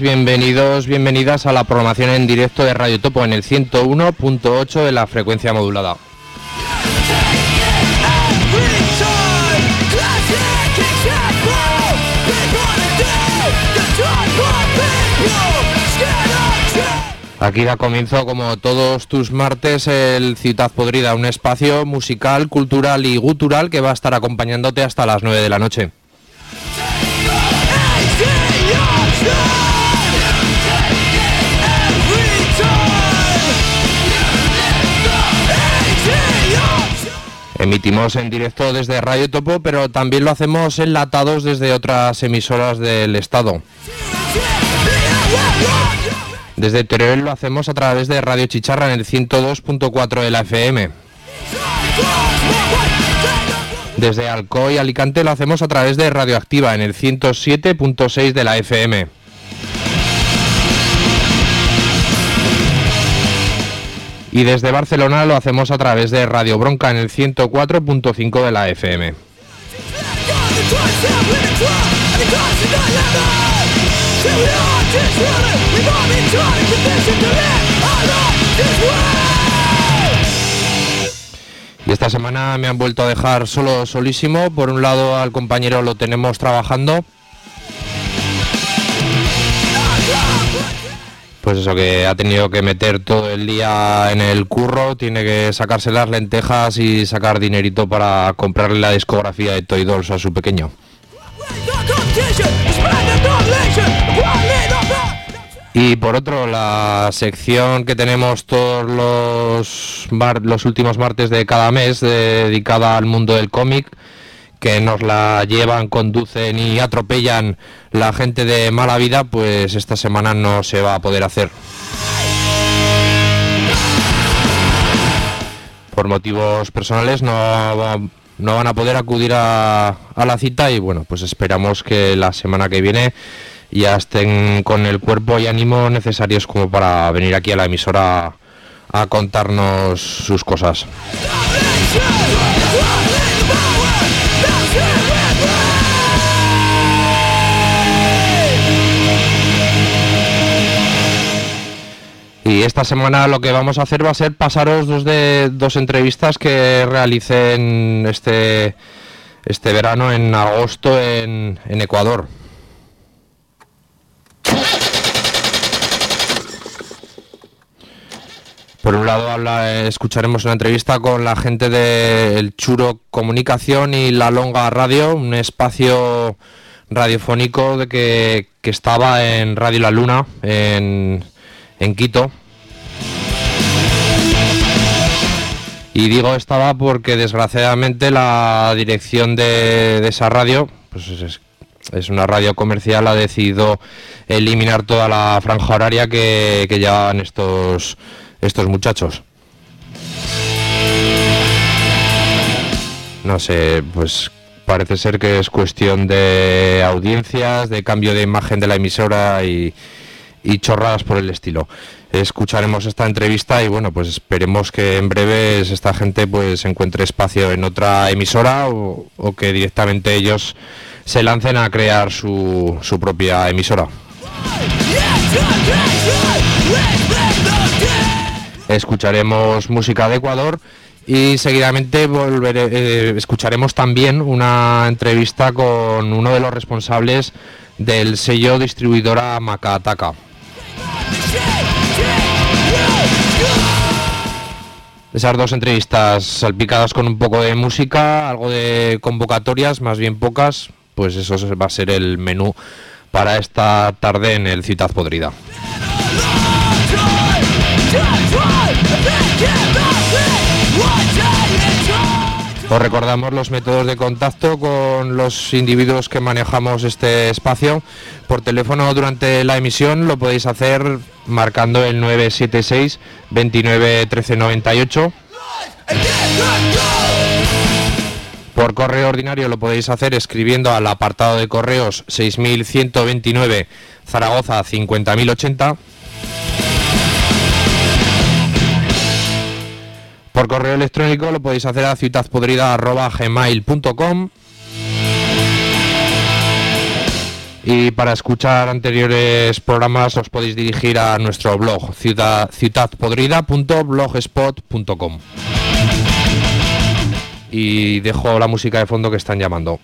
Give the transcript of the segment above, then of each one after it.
Bienvenidos, bienvenidas a la programación en directo de Radio Topo en el 101.8 de la frecuencia modulada. Aquí da comienzo, como todos tus martes, el Ciudad Podrida, un espacio musical, cultural y gutural que va a estar acompañándote hasta las 9 de la noche. Emitimos en directo desde Radio Topo, pero también lo hacemos enlatados desde otras emisoras del estado. Desde Teruel lo hacemos a través de Radio Chicharra en el 102.4 de la FM. Desde Alcoy, Alicante, lo hacemos a través de Radioactiva en el 107.6 de la FM. Y desde Barcelona lo hacemos a través de Radio Bronca en el 104.5 de la FM. Y esta semana me han vuelto a dejar solo solísimo. Por un lado al compañero lo tenemos trabajando. Pues eso que ha tenido que meter todo el día en el curro, tiene que sacarse las lentejas y sacar dinerito para comprarle la discografía de Toy Dolls a su pequeño. Y por otro, la sección que tenemos todos los, los últimos martes de cada mes dedicada al mundo del cómic, que nos la llevan, conducen y atropellan la gente de mala vida, pues esta semana no se va a poder hacer. Por motivos personales no, no van a poder acudir a, a la cita y bueno, pues esperamos que la semana que viene ya estén con el cuerpo y ánimo necesarios como para venir aquí a la emisora a contarnos sus cosas. Y esta semana lo que vamos a hacer va a ser pasaros dos, de, dos entrevistas que realicé en este, este verano, en agosto, en, en Ecuador. Por un lado escucharemos una entrevista con la gente del Churo Comunicación y La Longa Radio, un espacio radiofónico de que, estaba en Radio La Luna, en, Quito. Y digo estaba porque desgraciadamente la dirección de, esa radio, pues es, una radio comercial, ha decidido eliminar toda la franja horaria que, que llevaban estos estos muchachos. No sé, pues parece ser que es cuestión de audiencias, de cambio de imagen de la emisora y, chorradas por el estilo. Escucharemos esta entrevista y bueno, pues esperemos que en breve esta gente pues encuentre espacio en otra emisora o, que directamente ellos se lancen a crear su, su propia emisora escucharemos música de Ecuador y seguidamente volveré, eh, escucharemos también una entrevista con uno de los responsables del sello distribuidora Macataca. Esas dos entrevistas salpicadas con un poco de música, algo de convocatorias, más bien pocas, pues eso va a ser el menú para esta tarde en el Ciudad Podrida. Os recordamos los métodos de contacto con los individuos que manejamos este espacio. Por teléfono durante la emisión lo podéis hacer marcando el 976 29 13 98. Por correo ordinario lo podéis hacer escribiendo al apartado de correos 6129 Zaragoza 50080. Por correo electrónico lo podéis hacer a ciudadpodrida.gmail.com Y para escuchar anteriores programas os podéis dirigir a nuestro blog ciudadpodrida.blogspot.com Y dejo la música de fondo que están llamando.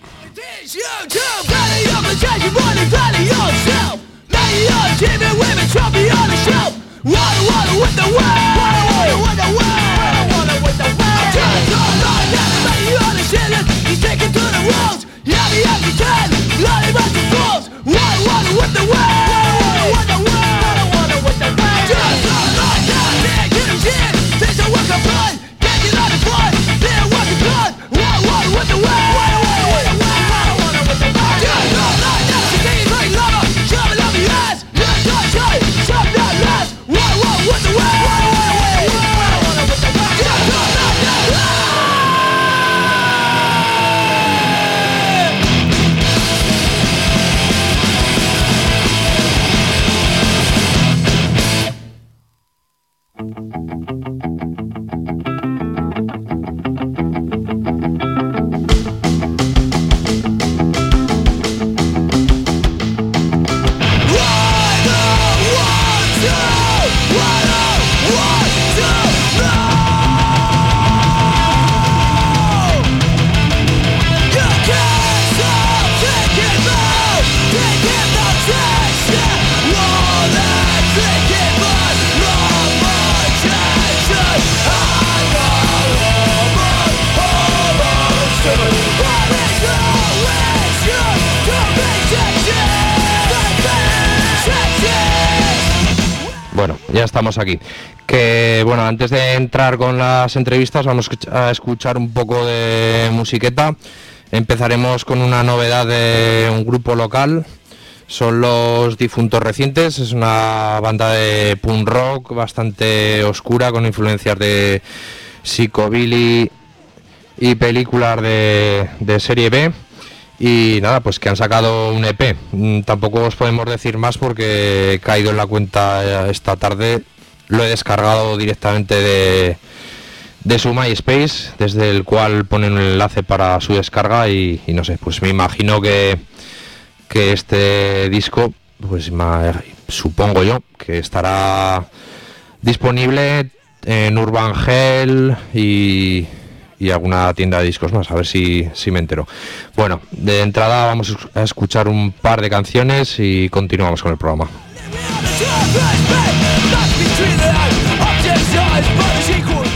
De entrar con las entrevistas vamos a escuchar un poco de musiqueta. Empezaremos con una novedad de un grupo local. Son los Difuntos Recientes, es una banda de punk rock bastante oscura con influencias de psicobilly y películas de, de serie B y nada, pues que han sacado un EP. Mm, tampoco os podemos decir más porque he caído en la cuenta esta tarde. Lo he descargado directamente de, de su MySpace, desde el cual ponen un enlace para su descarga y, no sé, pues me imagino que, que este disco, pues supongo yo, que estará disponible en Urban Hell y, y alguna tienda de discos más, a ver si, si me entero. Bueno, de entrada vamos a escuchar un par de canciones y continuamos con el programa. Treat them objects, eyes, but as equal.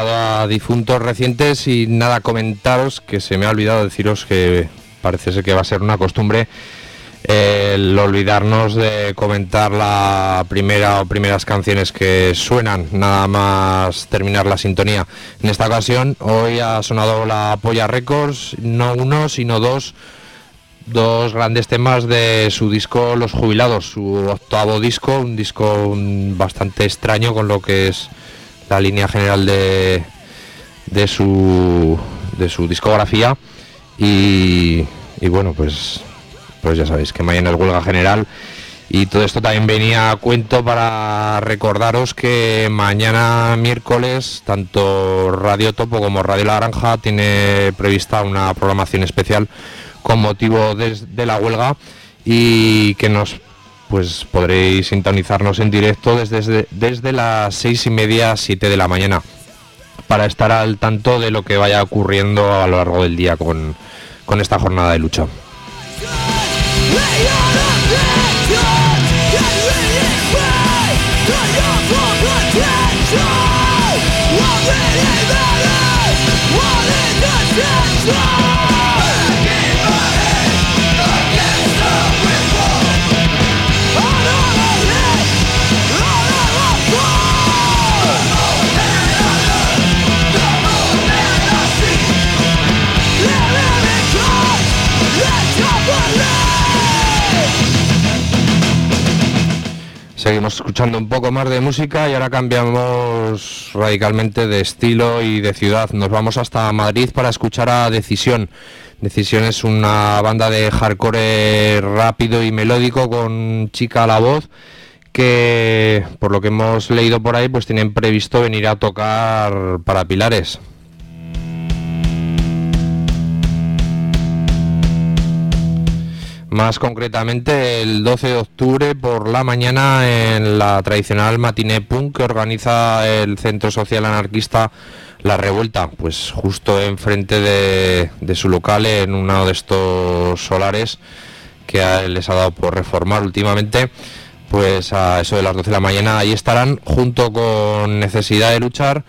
Escuchado a difuntos recientes y nada, comentaros que se me ha olvidado deciros que parece ser que va a ser una costumbre el olvidarnos de comentar la primera o primeras canciones que suenan, nada más terminar la sintonía. En esta ocasión, hoy ha sonado la Polla Records, no uno, sino dos, dos grandes temas de su disco Los Jubilados, su octavo disco, un disco bastante extraño con lo que es la línea general de, de, su, de su discografía. Y, y bueno, pues pues ya sabéis que mañana es huelga general y todo esto también venía a cuento para recordaros que mañana miércoles tanto Radio Topo como Radio La Granja tiene prevista una programación especial con motivo de, la huelga y que nos pues podréis sintonizarnos en directo desde, desde las seis y media, siete de la mañana para estar al tanto de lo que vaya ocurriendo a lo largo del día con, con esta jornada de lucha. Seguimos escuchando un poco más de música y ahora cambiamos radicalmente de estilo y de ciudad. Nos vamos hasta Madrid para escuchar a Decisión. Decisión es una banda de hardcore rápido y melódico con chica a la voz que por lo que hemos leído por ahí pues tienen previsto venir a tocar para Pilares. Más concretamente el 12 de octubre por la mañana en la tradicional matiné punk que organiza el Centro Social Anarquista La Revuelta, pues justo enfrente de, de su local en uno de estos solares que les ha dado por reformar últimamente pues a eso de las 12 de la mañana ahí estarán junto con necesidad de luchar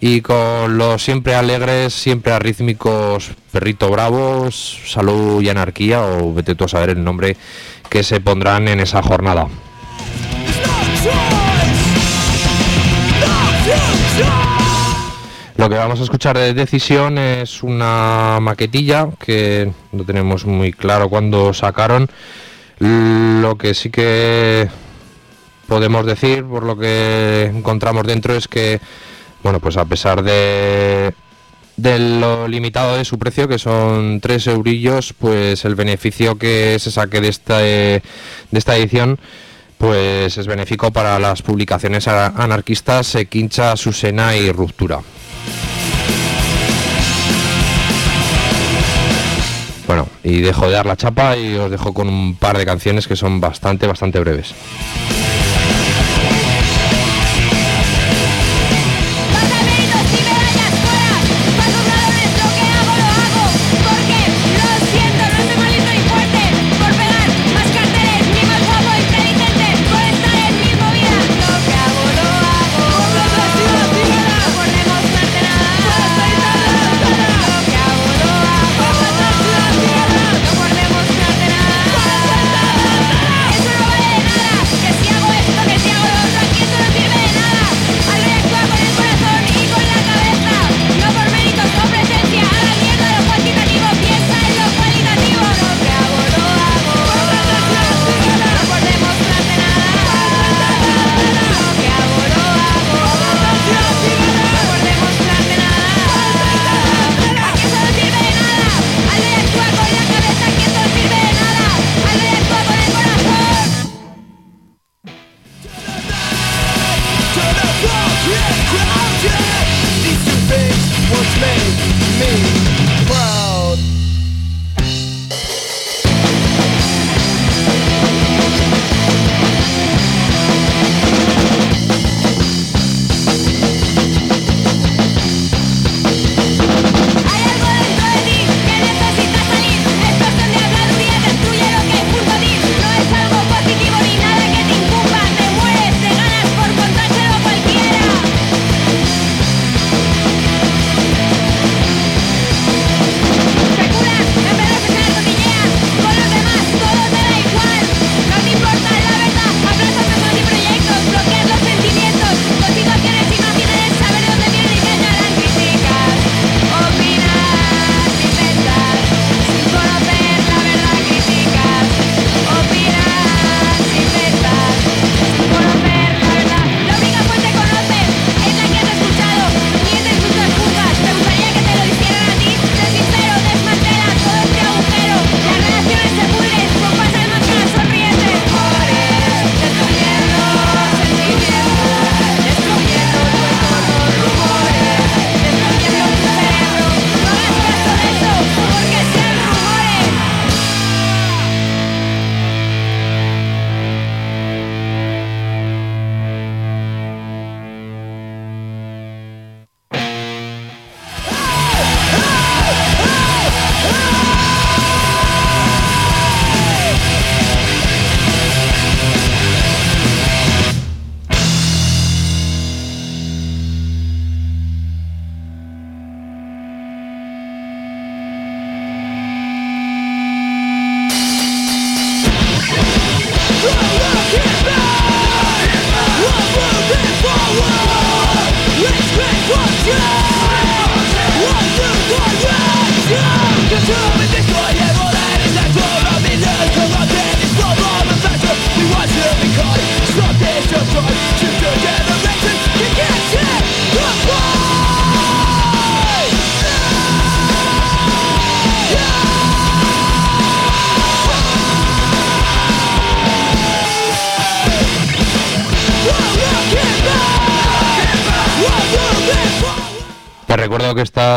y con los siempre alegres, siempre arrítmicos Perrito Bravos, Salud y Anarquía, o vete tú a saber el nombre que se pondrán en esa jornada. Lo que vamos a escuchar de decisión es una maquetilla que no tenemos muy claro cuándo sacaron. Lo que sí que podemos decir, por lo que encontramos dentro, es que bueno, pues a pesar de, de lo limitado de su precio, que son 3 eurillos, pues el beneficio que se saque de esta, de esta edición pues es benéfico para las publicaciones anarquistas Quincha, Susena y Ruptura. Bueno, y dejo de dar la chapa y os dejo con un par de canciones que son bastante, bastante breves.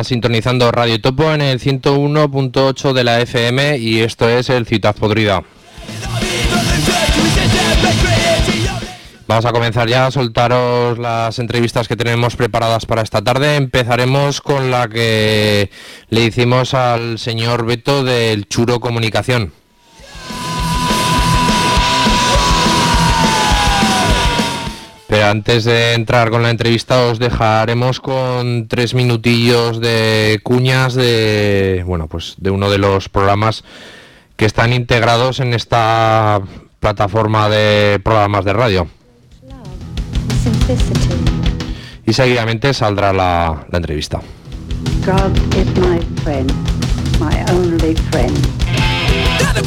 Sintonizando Radio Topo en el 101.8 de la FM y esto es el Ciudad Podrida. Vamos a comenzar ya a soltaros las entrevistas que tenemos preparadas para esta tarde. Empezaremos con la que le hicimos al señor Beto del Churo Comunicación. Pero antes de entrar con la entrevista os dejaremos con tres minutillos de cuñas de bueno pues de uno de los programas que están integrados en esta plataforma de programas de radio. Y seguidamente saldrá la, la entrevista. God is my friend, my only friend. Longa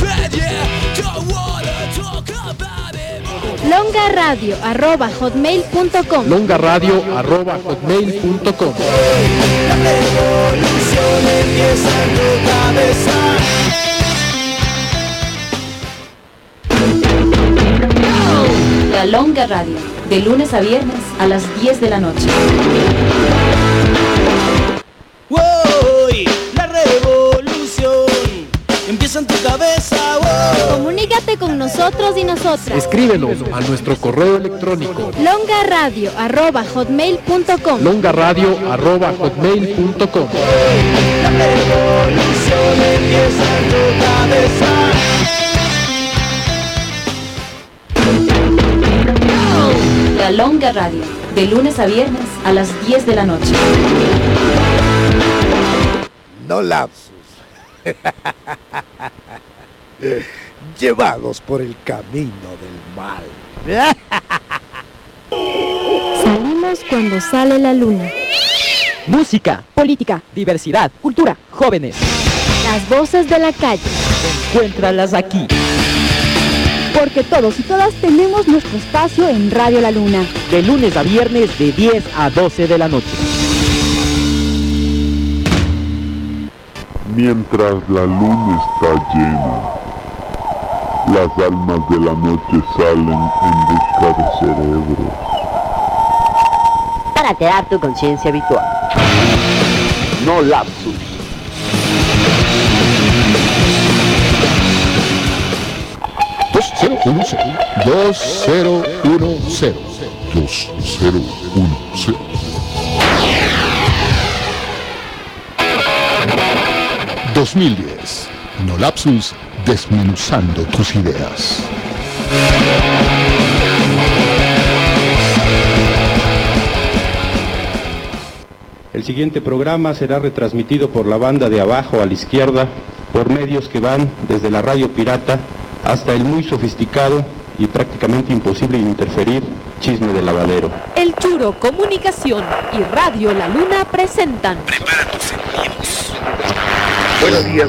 Radio arroba hotmail.com Longa Radio arroba hotmail.com La Longa Radio, de lunes a viernes a las 10 de la noche. Empieza en tu cabeza. Comunícate con nosotros y nosotras. Escríbenos a nuestro correo electrónico longaradio.hotmail.com longaradio.hotmail.com La revolución empieza en tu cabeza. La Longa Radio, de lunes a viernes a las 10 de la noche. No lapsus. Llevados por el camino del mal. Salimos cuando sale la luna. Música, política, diversidad, cultura, jóvenes. Las voces de la calle. Encuéntralas aquí. Porque todos y todas tenemos nuestro espacio en Radio La Luna. De lunes a viernes de 10 a 12 de la noche. Mientras la luna está llena, las almas de la noche salen en busca de cerebros. Para alterar tu conciencia habitual. No lapsus. Dos cero uno cero. Dos cero uno cero. Dos cero uno cero. ...2010... No Lapsus desmenuzando tus ideas. El siguiente programa será retransmitido por la banda de abajo a la izquierda por medios que van desde la radio pirata hasta el muy sofisticado y prácticamente imposible interferir chisme de lavadero. El Churo Comunicación y Radio La Luna presentan. Prepara tus sentidos. Buenos días.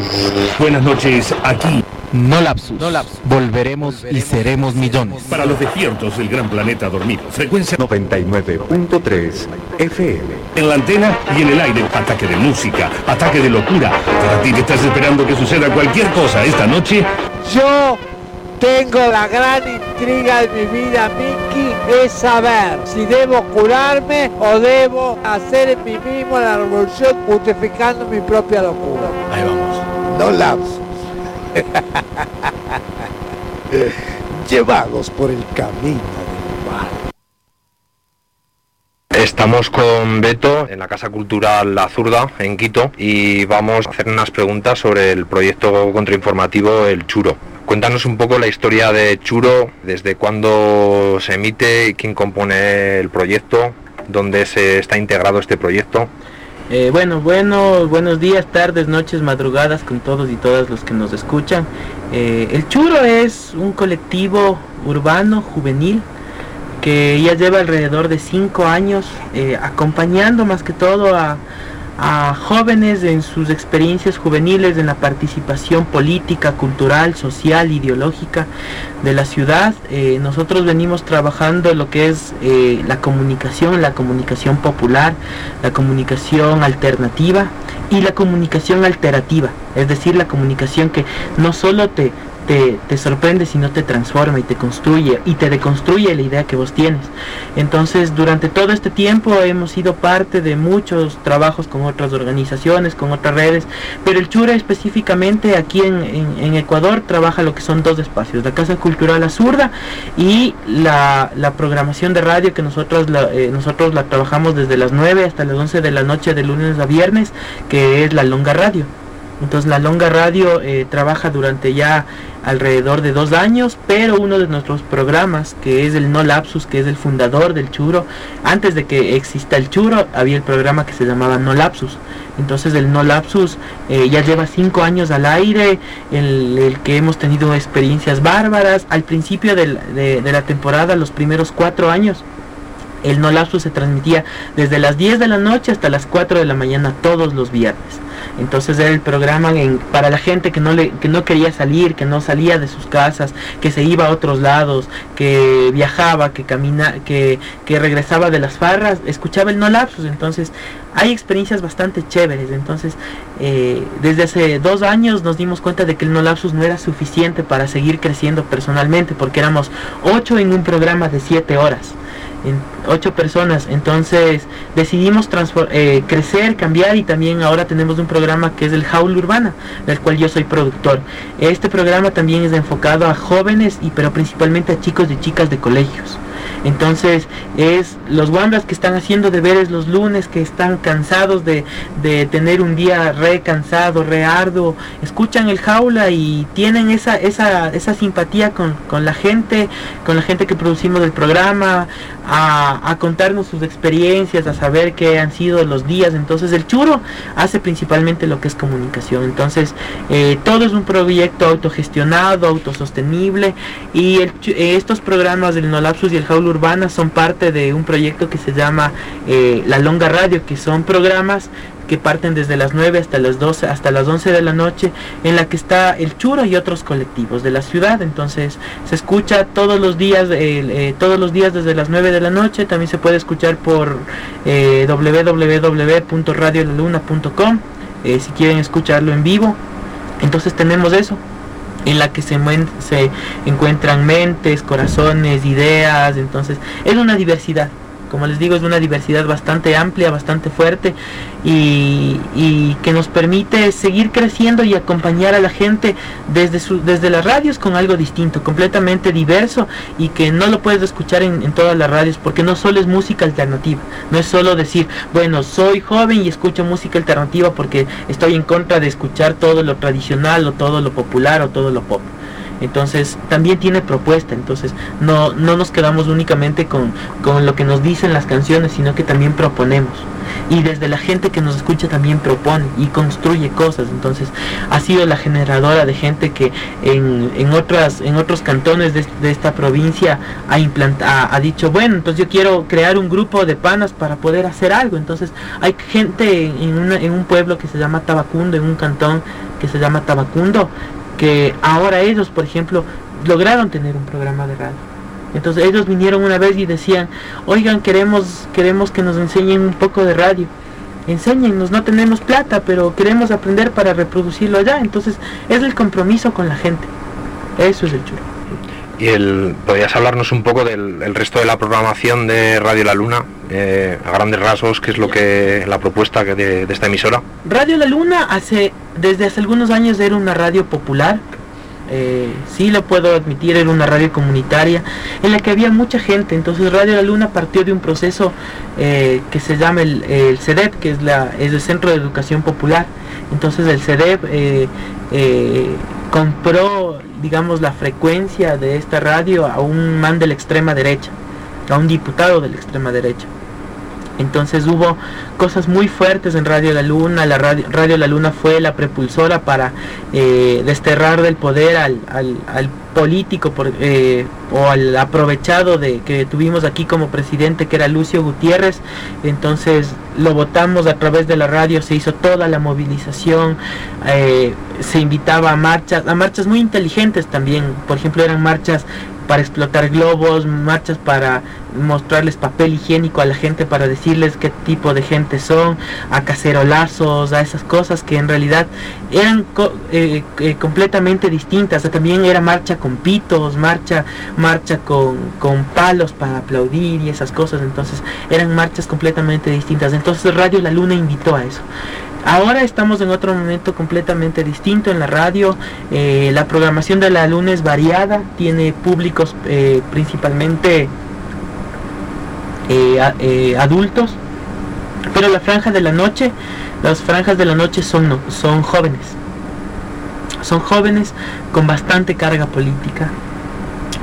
Buenas noches, aquí. No lapsus. No lapsus. Volveremos, y seremos millones. Para los despiertos del gran planeta dormido. Frecuencia 99.3 FM. En la antena y en el aire. Ataque de música, ataque de locura. Para ti que estás esperando que suceda cualquier cosa esta noche. Yo tengo la gran intriga de mi vida, Mickey, es saber si debo curarme o debo hacer en mí mismo la revolución justificando mi propia locura. Ahí vamos. No lapsus. Llevados por el camino del mal. Estamos con Beto en la Casa Cultural La Zurda, en Quito, y vamos a hacer unas preguntas sobre el proyecto contrainformativo El Churo. Cuéntanos un poco la historia de Churo, desde cuándo se emite, quién compone el proyecto, dónde se está integrado este proyecto. Eh, bueno, bueno, buenos días, tardes, noches, madrugadas con todos y todas los que nos escuchan. Eh, el Churo es un colectivo urbano, juvenil, que ya lleva alrededor de cinco años eh, acompañando más que todo a, a jóvenes en sus experiencias juveniles, en la participación política, cultural, social, ideológica de la ciudad. Eh, nosotros venimos trabajando lo que es eh, la comunicación, la comunicación popular, la comunicación alternativa y la comunicación alterativa, es decir, la comunicación que no solo te te, sorprende si no te transforma y te construye y te deconstruye la idea que vos tienes. Entonces, durante todo este tiempo hemos sido parte de muchos trabajos con otras organizaciones, con otras redes, pero el Chure específicamente aquí en, Ecuador trabaja lo que son dos espacios, la Casa Cultural Azurda y la, programación de radio que nosotros la, eh, nosotros la trabajamos desde las 9 hasta las 11 de la noche de lunes a viernes, que es la Longa Radio. Entonces la Longa Radio eh, trabaja durante ya alrededor de dos años, pero uno de nuestros programas, que es el No Lapsus, que es el fundador del Churo, antes de que exista el Churo, había el programa que se llamaba No Lapsus. Entonces el No Lapsus eh, ya lleva cinco años al aire, el, el, que hemos tenido experiencias bárbaras. Al principio de la temporada, los primeros cuatro años, el No Lapsus se transmitía desde las 10 de la noche hasta las 4 de la mañana todos los viernes. Entonces era el programa para la gente que no, le, que no quería salir, que no salía de sus casas, que se iba a otros lados, que viajaba, que camina, que, que regresaba de las farras, escuchaba el no lapsus. Entonces hay experiencias bastante chéveres. Entonces eh, desde hace dos años nos dimos cuenta de que el no lapsus no era suficiente para seguir creciendo personalmente, porque éramos ocho en un programa de siete horas en ocho personas. Entonces decidimos eh, crecer, cambiar y también ahora tenemos un programa que es el Jaula Urbana, del cual yo soy productor. Este programa también es enfocado a jóvenes y pero principalmente a chicos y chicas de colegios. Entonces es los wambras que están haciendo deberes los lunes, que están cansados de, tener un día re cansado, re arduo, escuchan el jaula y tienen esa, esa, esa simpatía con, la gente, con la gente que producimos el programa, a, contarnos sus experiencias, a saber qué han sido los días. Entonces el churo hace principalmente lo que es comunicación. Entonces eh, todo es un proyecto autogestionado, autosostenible y estos programas del Nolapsus y el Jaula Urbana son parte de un proyecto que se llama eh, La Longa Radio, que son programas que parten desde las 9 hasta las 12 hasta las 11 de la noche en la que está el Churo y otros colectivos de la ciudad. Entonces se escucha todos los días eh, todos los días desde las 9 de la noche. También se puede escuchar por eh, eh, si quieren escucharlo en vivo. Entonces tenemos eso en la que se, se encuentran mentes, corazones, ideas, entonces es una diversidad como les digo, es una diversidad bastante amplia, bastante fuerte y, que nos permite seguir creciendo y acompañar a la gente desde, desde las radios con algo distinto, completamente diverso y que no lo puedes escuchar en, en, todas las radios porque no solo es música alternativa, no es solo decir, bueno, soy joven y escucho música alternativa porque estoy en contra de escuchar todo lo tradicional o todo lo popular o todo lo pop. Entonces también tiene propuesta, entonces no, no nos quedamos únicamente con, lo que nos dicen las canciones, sino que también proponemos. Y desde la gente que nos escucha también propone y construye cosas. Entonces ha sido la generadora de gente que en, en, otras, en otros cantones de, esta provincia ha, implantado, ha dicho, bueno, entonces yo quiero crear un grupo de panas para poder hacer algo. Entonces hay gente en, en un pueblo que se llama Tabacundo, en un cantón que se llama Tabacundo, que ahora ellos, por ejemplo, lograron tener un programa de radio. Entonces ellos vinieron una vez y decían, oigan, queremos, queremos que nos enseñen un poco de radio. Enséñennos, no tenemos plata, pero queremos aprender para reproducirlo allá. Entonces es el compromiso con la gente. Eso es el chulo. ¿Y el, podrías hablarnos un poco del resto de la programación de Radio La Luna? Eh, a grandes rasgos, ¿qué es lo que la propuesta de, esta emisora? Radio La Luna hace desde hace algunos años era una radio popular. Eh, sí lo puedo admitir, era una radio comunitaria en la que había mucha gente. Entonces Radio La Luna partió de un proceso eh, que se llama el, el, CEDEP, que es, la, es el Centro de Educación Popular. Entonces el CEDEP compró digamos, la frecuencia de esta radio a un man de la extrema derecha, a un diputado de la extrema derecha. Entonces hubo cosas muy fuertes en Radio La Luna. La Radio, radio La Luna fue la prepulsora para eh, desterrar del poder al, al, político eh, o al aprovechado de que tuvimos aquí como presidente que era Lucio Gutiérrez. Entonces lo votamos a través de la radio, se hizo toda la movilización, eh, se invitaba a marchas, a marchas muy inteligentes también. Por ejemplo, eran marchas para explotar globos, marchas para mostrarles papel higiénico a la gente para decirles qué tipo de gente son, a cacerolazos, a esas cosas que en realidad eran eh, eh, completamente distintas. También era marcha con pitos, marcha, marcha con, con palos para aplaudir y esas cosas. Entonces eran marchas completamente distintas. Entonces Radio La Luna invitó a eso. Ahora estamos en otro momento completamente distinto en la radio. Eh, la programación de la luna es variada, tiene públicos eh, principalmente eh, adultos, pero la franja de la noche, las franjas de la noche son, son jóvenes. Son jóvenes con bastante carga política.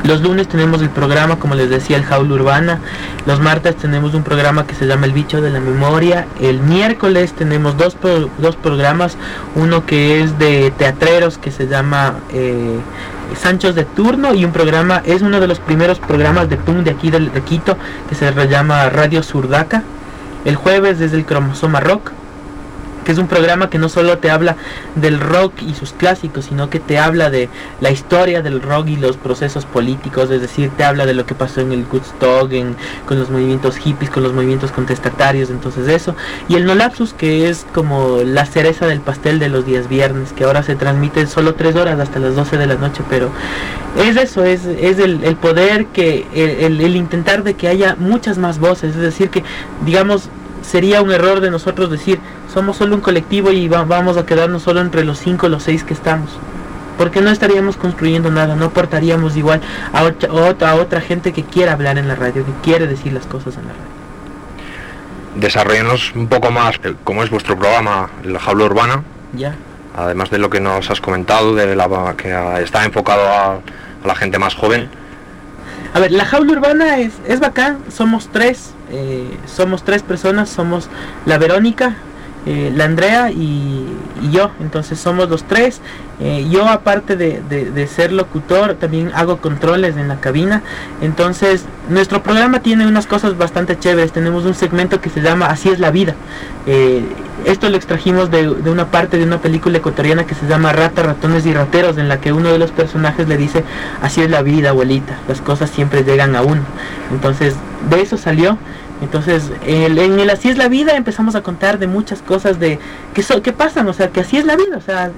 Los lunes tenemos el programa, como les decía, el Jaula Urbana. Los martes tenemos un programa que se llama El Bicho de la Memoria. El miércoles tenemos dos, dos programas. Uno que es de teatreros que se llama eh, Sanchos de Turno y un programa, es uno de los primeros programas de PUM de aquí del- de Quito que se llama Radio Surdaca. El jueves desde el Cromosoma Rock que es un programa que no solo te habla del rock y sus clásicos, sino que te habla de la historia del rock y los procesos políticos, es decir, te habla de lo que pasó en el Woodstock, en, con los movimientos hippies, con los movimientos contestatarios, entonces eso. Y el No Lapsus, que es como la cereza del pastel de los días viernes, que ahora se transmite solo tres horas hasta las 12 de la noche, pero es eso, es, es el, el poder que, el, el- el intentar de que haya muchas más voces, es decir, que digamos, sería un error de nosotros decir somos solo un colectivo y va- vamos a quedarnos solo entre los cinco o los seis que estamos. Porque no estaríamos construyendo nada no aportaríamos igual a otra, a otra, gente que quiera hablar en la radio que quiere decir las cosas en la radio. Desarrollanos un poco más eh, cómo es vuestro programa, La Jaula Urbana, ya. Además de lo que nos has comentado, de la que está enfocado a, a la gente más joven. A ver, la jaula urbana es, es bacán, somos tres, eh, somos tres personas, somos la Verónica, eh, la Andrea y, yo, entonces somos los tres. Eh, yo aparte de, de- de ser locutor, también hago controles en la cabina, entonces nuestro programa tiene unas cosas bastante chéveres, tenemos un segmento que se llama Así es la vida. Eh, esto lo extrajimos de, de una parte de una película ecuatoriana que se llama Rata, Ratones y Rateros, en la que uno de los personajes le dice, así es la vida, abuelita, las cosas siempre llegan a uno. Entonces, de eso salió. Entonces, el- en el Así es la vida empezamos a contar de muchas cosas de que, so- que pasan, o sea, que así es la vida, o sea,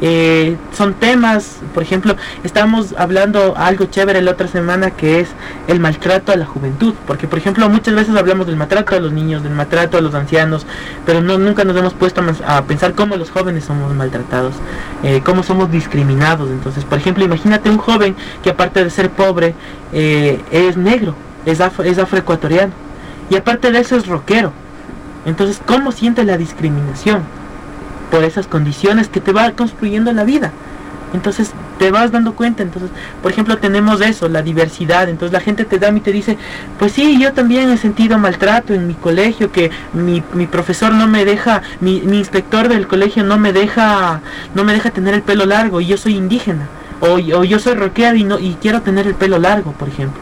eh, son temas, por ejemplo, estábamos hablando algo chévere la otra semana que es el maltrato a la juventud, porque por ejemplo muchas veces hablamos del maltrato a los niños, del maltrato a los ancianos, pero no, nunca nos hemos puesto a, pensar cómo los jóvenes somos maltratados, eh, cómo somos discriminados. Entonces, por ejemplo, imagínate un joven que aparte de ser pobre, eh, es negro, es, afro, es afroecuatoriano, y aparte de eso es rockero. Entonces, ¿cómo siente la discriminación? Por esas condiciones que te va construyendo la vida. Entonces te vas dando cuenta, entonces, por ejemplo, tenemos eso, la diversidad, entonces la gente te da y te dice, pues sí, yo también he sentido maltrato en mi colegio, que mi, mi profesor no me deja, mi, mi inspector del colegio no me deja, no me deja tener el pelo largo y yo soy indígena, o, o yo soy roqueado y no, y quiero tener el pelo largo, por ejemplo.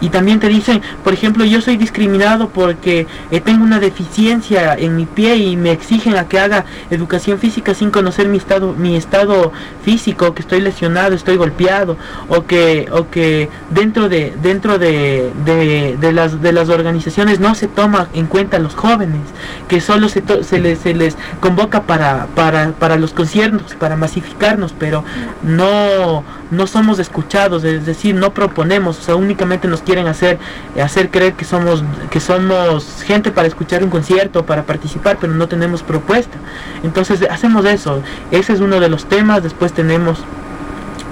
Y también te dicen, por ejemplo, yo soy discriminado porque eh, tengo una deficiencia en mi pie y me exigen a que haga educación física sin conocer mi estado, mi estado físico, que estoy lesionado, estoy golpeado, o que, o que dentro de, dentro de, de, de las de las organizaciones no se toma en cuenta a los jóvenes, que solo se, se les se les convoca para, para, para los conciertos, para masificarnos, pero no, no somos escuchados, es decir, no proponemos, o sea, únicamente nos quieren hacer, hacer creer que somos, que somos gente para escuchar un concierto, para participar, pero no tenemos propuesta. Entonces hacemos eso, ese es uno de los temas, después tenemos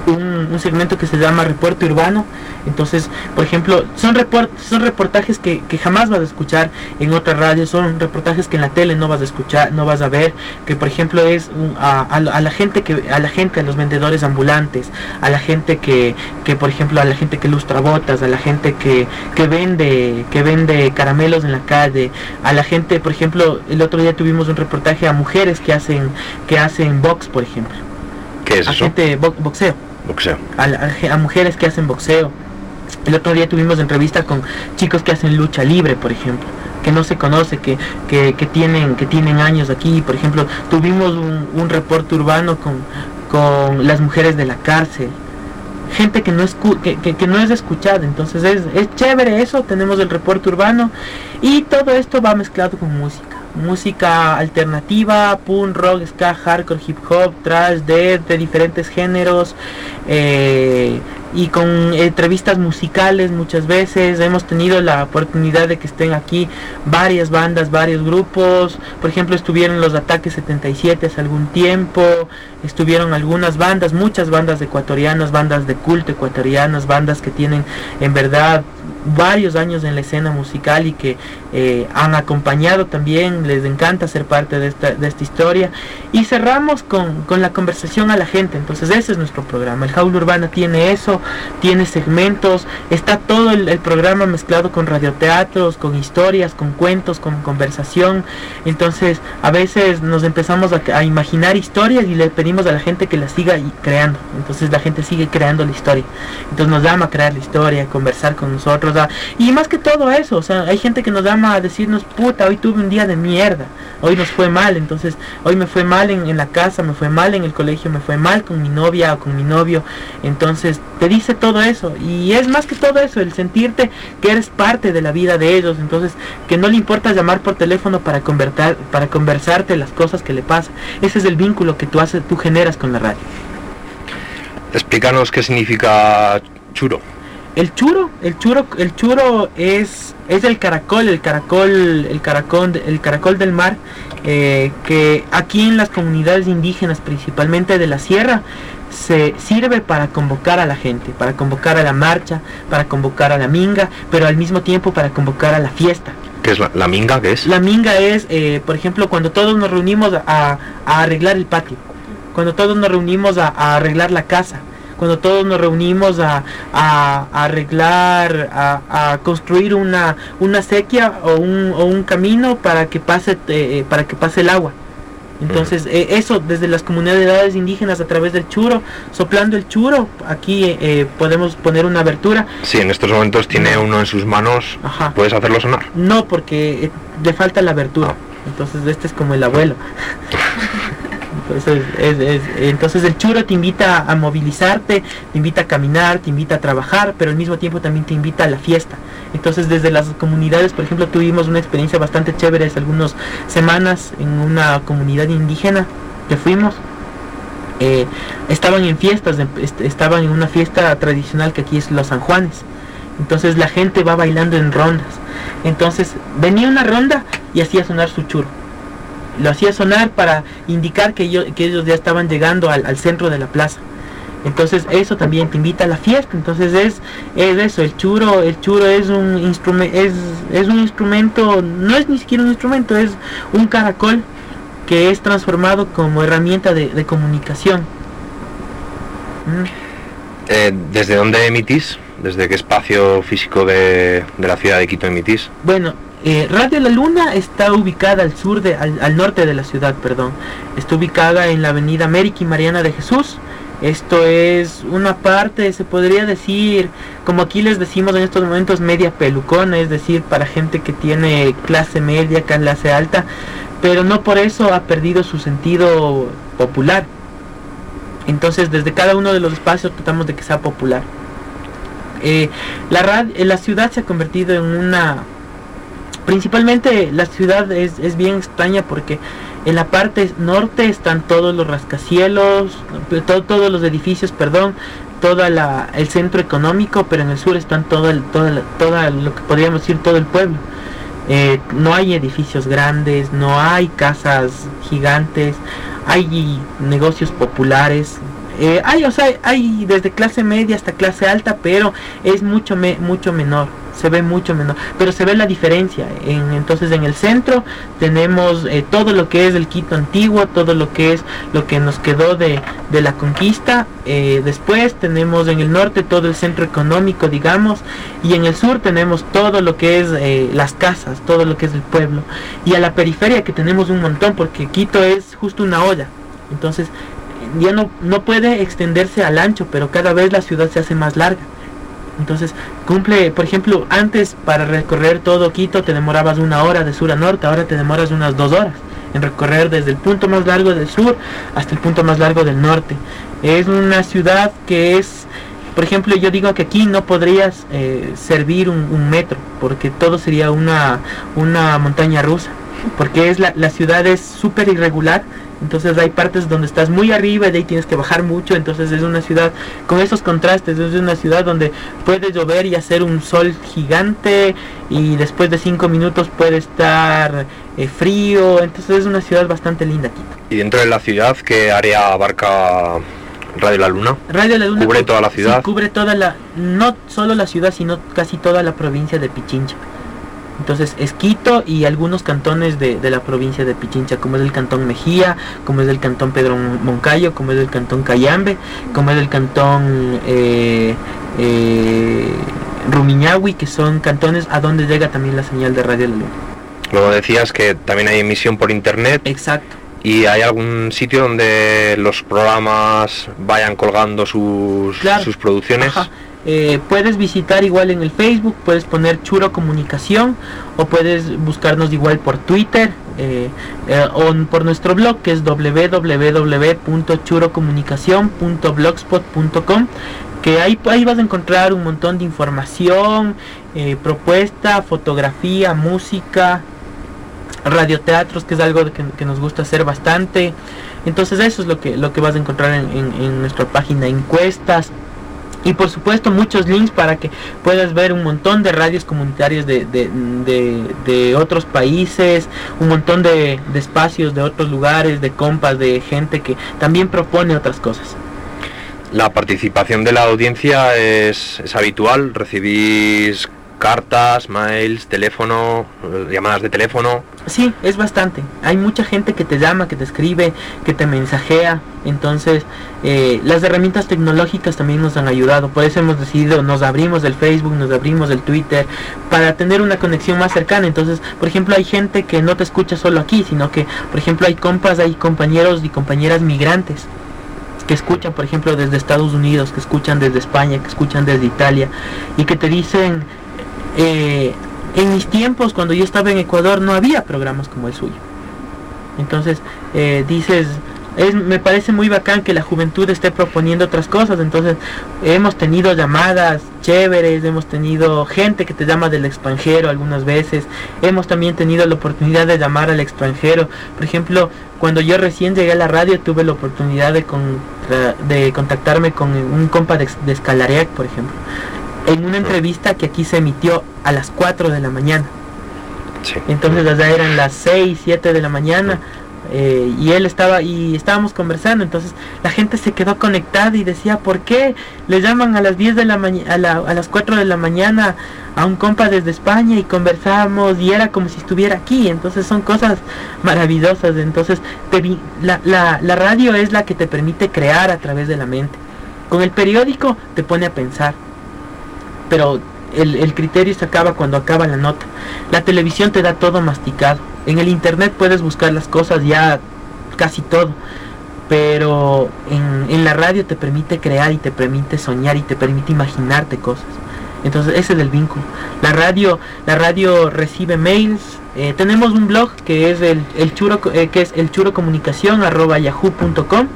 un, un segmento que se llama reporte urbano. Entonces, por ejemplo, son, report, son reportajes que, que, jamás vas a escuchar en otra radio, son reportajes que en la tele no vas a escuchar, no vas a ver, que por ejemplo es un, a, a, a, la gente que a la gente, a los vendedores ambulantes, a la gente que, que por ejemplo a la gente que lustra botas, a la gente que, que vende, que vende caramelos en la calle, a la gente, por ejemplo, el otro día tuvimos un reportaje a mujeres que hacen, que hacen box, por ejemplo. ¿Qué es a eso? gente bo boxeo. Boxeo. A, mujeres que hacen boxeo. El otro día tuvimos entrevista con chicos que hacen lucha libre, por ejemplo, que no se conoce, que, que, tienen, que tienen años aquí. Por ejemplo, tuvimos un, un reporte urbano con, con las mujeres de la cárcel. Gente que no, es, que, que, que no es escuchada, entonces es, es chévere eso, tenemos el reporte urbano y todo esto va mezclado con música música alternativa, punk, rock, ska, hardcore, hip hop, trash, death, de diferentes géneros eh, y con entrevistas musicales muchas veces. Hemos tenido la oportunidad de que estén aquí varias bandas, varios grupos. Por ejemplo, estuvieron los Ataques 77 hace algún tiempo. Estuvieron algunas bandas, muchas bandas ecuatorianas, bandas de culto ecuatorianas, bandas que tienen en verdad varios años en la escena musical y que eh, han acompañado también, les encanta ser parte de esta, de esta historia. Y cerramos con, con, la conversación a la gente, entonces ese es nuestro programa. El Jaula Urbana tiene eso, tiene segmentos, está todo el, programa mezclado con radioteatros, con historias, con cuentos, con conversación. Entonces a veces nos empezamos a, imaginar historias y le pedimos a la gente que la siga creando. Entonces la gente sigue creando la historia. Entonces nos llama a crear la historia, conversar con nosotros. Y más que todo eso, o sea, hay gente que nos llama a decirnos, puta, hoy tuve un día de mierda, hoy nos fue mal, entonces hoy me fue mal en, en, la casa, me fue mal en el colegio, me fue mal con mi novia o con mi novio, entonces te dice todo eso y es más que todo eso, el sentirte que eres parte de la vida de ellos, entonces que no le importa llamar por teléfono para convertir, para conversarte las cosas que le pasan, ese es el vínculo que tú haces, tú generas con la radio. Explícanos qué significa churo. El churo, el churo, el churo es, es el caracol, el caracol, el caracol, el caracol del mar, eh, que aquí en las comunidades indígenas, principalmente de la sierra, se sirve para convocar a la gente, para convocar a la marcha, para convocar a la minga, pero al mismo tiempo para convocar a la fiesta. ¿Qué es la, la minga? ¿Qué es? La minga es, eh, por ejemplo, cuando todos nos reunimos a, a, arreglar el patio, cuando todos nos reunimos a, a arreglar la casa, cuando todos nos reunimos a, a, a arreglar, a, a, construir una, una sequía o un, o un camino para que pase eh, para que pase el agua. Entonces, eh, eso desde las comunidades indígenas a través del churo, soplando el churo, aquí eh, podemos poner una abertura. Sí, en estos momentos tiene uno en sus manos, Ajá. ¿puedes hacerlo sonar? No, porque le falta la abertura. Entonces, este es como el abuelo. Entonces, es, es, entonces el churo te invita a movilizarte, te invita a caminar, te invita a trabajar, pero al mismo tiempo también te invita a la fiesta. Entonces desde las comunidades, por ejemplo, tuvimos una experiencia bastante chévere hace algunas semanas en una comunidad indígena que fuimos. Eh, estaban en fiestas, estaban en una fiesta tradicional que aquí es los San Juanes. Entonces la gente va bailando en rondas. Entonces venía una ronda y hacía sonar su churo lo hacía sonar para indicar que, yo, que ellos ya estaban llegando al, al, centro de la plaza. Entonces eso también te invita a la fiesta. Entonces es, es eso, el churo, el churo es un instrumento, es, es un instrumento, no es ni siquiera un instrumento, es un caracol que es transformado como herramienta de, de comunicación. ¿Mm? Eh, ¿Desde dónde emitís? ¿Desde qué espacio físico de, de la ciudad de Quito emitís? Bueno, eh, Radio La Luna está ubicada al sur de, al, al, norte de la ciudad, perdón. Está ubicada en la avenida América y Mariana de Jesús. Esto es una parte, se podría decir, como aquí les decimos en estos momentos, media pelucona, es decir, para gente que tiene clase media, clase alta, pero no por eso ha perdido su sentido popular. Entonces, desde cada uno de los espacios tratamos de que sea popular. Eh, la, la ciudad se ha convertido en una principalmente la ciudad es, es, bien extraña porque en la parte norte están todos los rascacielos, todo, todos los edificios, perdón, toda la, el centro económico, pero en el sur están todo el, toda, toda lo que podríamos decir todo el pueblo. Eh, no hay edificios grandes, no hay casas gigantes, hay negocios populares, Eh, hay, o sea, hay desde clase media hasta clase alta, pero es mucho, me, mucho menor se ve mucho menor, pero se ve la diferencia. En, entonces en el centro tenemos eh, todo lo que es el Quito antiguo, todo lo que es lo que nos quedó de, de la conquista. Eh, después tenemos en el norte todo el centro económico, digamos, y en el sur tenemos todo lo que es eh, las casas, todo lo que es el pueblo. Y a la periferia que tenemos un montón, porque Quito es justo una olla. Entonces ya no, no puede extenderse al ancho, pero cada vez la ciudad se hace más larga. Entonces cumple, por ejemplo, antes para recorrer todo Quito te demorabas una hora de sur a norte, ahora te demoras unas dos horas en recorrer desde el punto más largo del sur hasta el punto más largo del norte. Es una ciudad que es, por ejemplo, yo digo que aquí no podrías eh, servir un, metro, porque todo sería una, una montaña rusa, porque es la, la ciudad es súper irregular entonces hay partes donde estás muy arriba y de ahí tienes que bajar mucho. Entonces es una ciudad con esos contrastes. Es una ciudad donde puede llover y hacer un sol gigante y después de cinco minutos puede estar eh, frío. Entonces es una ciudad bastante linda aquí. ¿Y dentro de la ciudad qué área abarca Radio La Luna? Radio La Luna cubre toda la ciudad. cubre toda la, no solo la ciudad, sino casi toda la provincia de Pichincha. Entonces es Quito y algunos cantones de, la provincia de Pichincha, como es el cantón Mejía, como es el cantón Pedro Moncayo, como es el cantón Cayambe, como es el cantón eh, eh, Rumiñahui, que son cantones a donde llega también la señal de Radio La Luna. Luego decías que también hay emisión por internet. Exacto. ¿Y hay algún sitio donde los programas vayan colgando sus, sus producciones? Eh, puedes visitar igual en el Facebook, puedes poner Churo Comunicación o puedes buscarnos igual por Twitter eh, eh, o por nuestro blog que es www.churocomunicación.blogspot.com que ahí, ahí vas a encontrar un montón de información, propuesta, fotografía, música, radioteatros, que es algo que, nos gusta hacer bastante. Entonces eso es lo que, lo que vas a encontrar en nuestra página, encuestas, y por supuesto muchos links para que puedas ver un montón de radios comunitarias de, de, otros países, un montón de, espacios de otros lugares, de compas, de gente que también propone otras cosas. La participación de la audiencia es, es habitual, recibís cartas, mails, teléfono, eh, llamadas de teléfono. Sí, es bastante. Hay mucha gente que te llama, que te escribe, que te mensajea. Entonces, eh, las herramientas tecnológicas también nos han ayudado. Por eso hemos decidido, nos abrimos el Facebook, nos abrimos el Twitter, para tener una conexión más cercana. Entonces, por ejemplo, hay gente que no te escucha solo aquí, sino que, por ejemplo, hay compas, hay compañeros y compañeras migrantes que escuchan, por ejemplo, desde Estados Unidos, que escuchan desde España, que escuchan desde Italia, y que te dicen, eh, en mis tiempos, cuando yo estaba en Ecuador, no había programas como el suyo. Entonces, eh, dices, es, me parece muy bacán que la juventud esté proponiendo otras cosas. Entonces, hemos tenido llamadas chéveres, hemos tenido gente que te llama del extranjero algunas veces. Hemos también tenido la oportunidad de llamar al extranjero. Por ejemplo, cuando yo recién llegué a la radio, tuve la oportunidad de, de contactarme con un compa de, de Escalareac, por ejemplo en una entrevista que aquí se emitió a las 4 de la mañana. Entonces ya eran las 6, 7 de la mañana. Eh, y él estaba y estábamos conversando. Entonces la gente se quedó conectada y decía ¿por qué le llaman a las 10 de la mañana a, las 4 de la mañana a un compa desde España y conversamos y era como si estuviera aquí entonces son cosas maravillosas. Entonces la, la, la radio es la que te permite crear a través de la mente. Con el periódico te pone a pensar pero el, criterio se acaba cuando acaba la nota. La televisión te da todo masticado. En el internet puedes buscar las cosas ya casi todo. Pero en, en la radio te permite crear y te permite soñar y te permite imaginarte cosas. Entonces ese es el vínculo. La radio, la radio recibe mails. Eh, tenemos un blog que es el, el churo eh, que es el churocomunicación arroba yahoo.com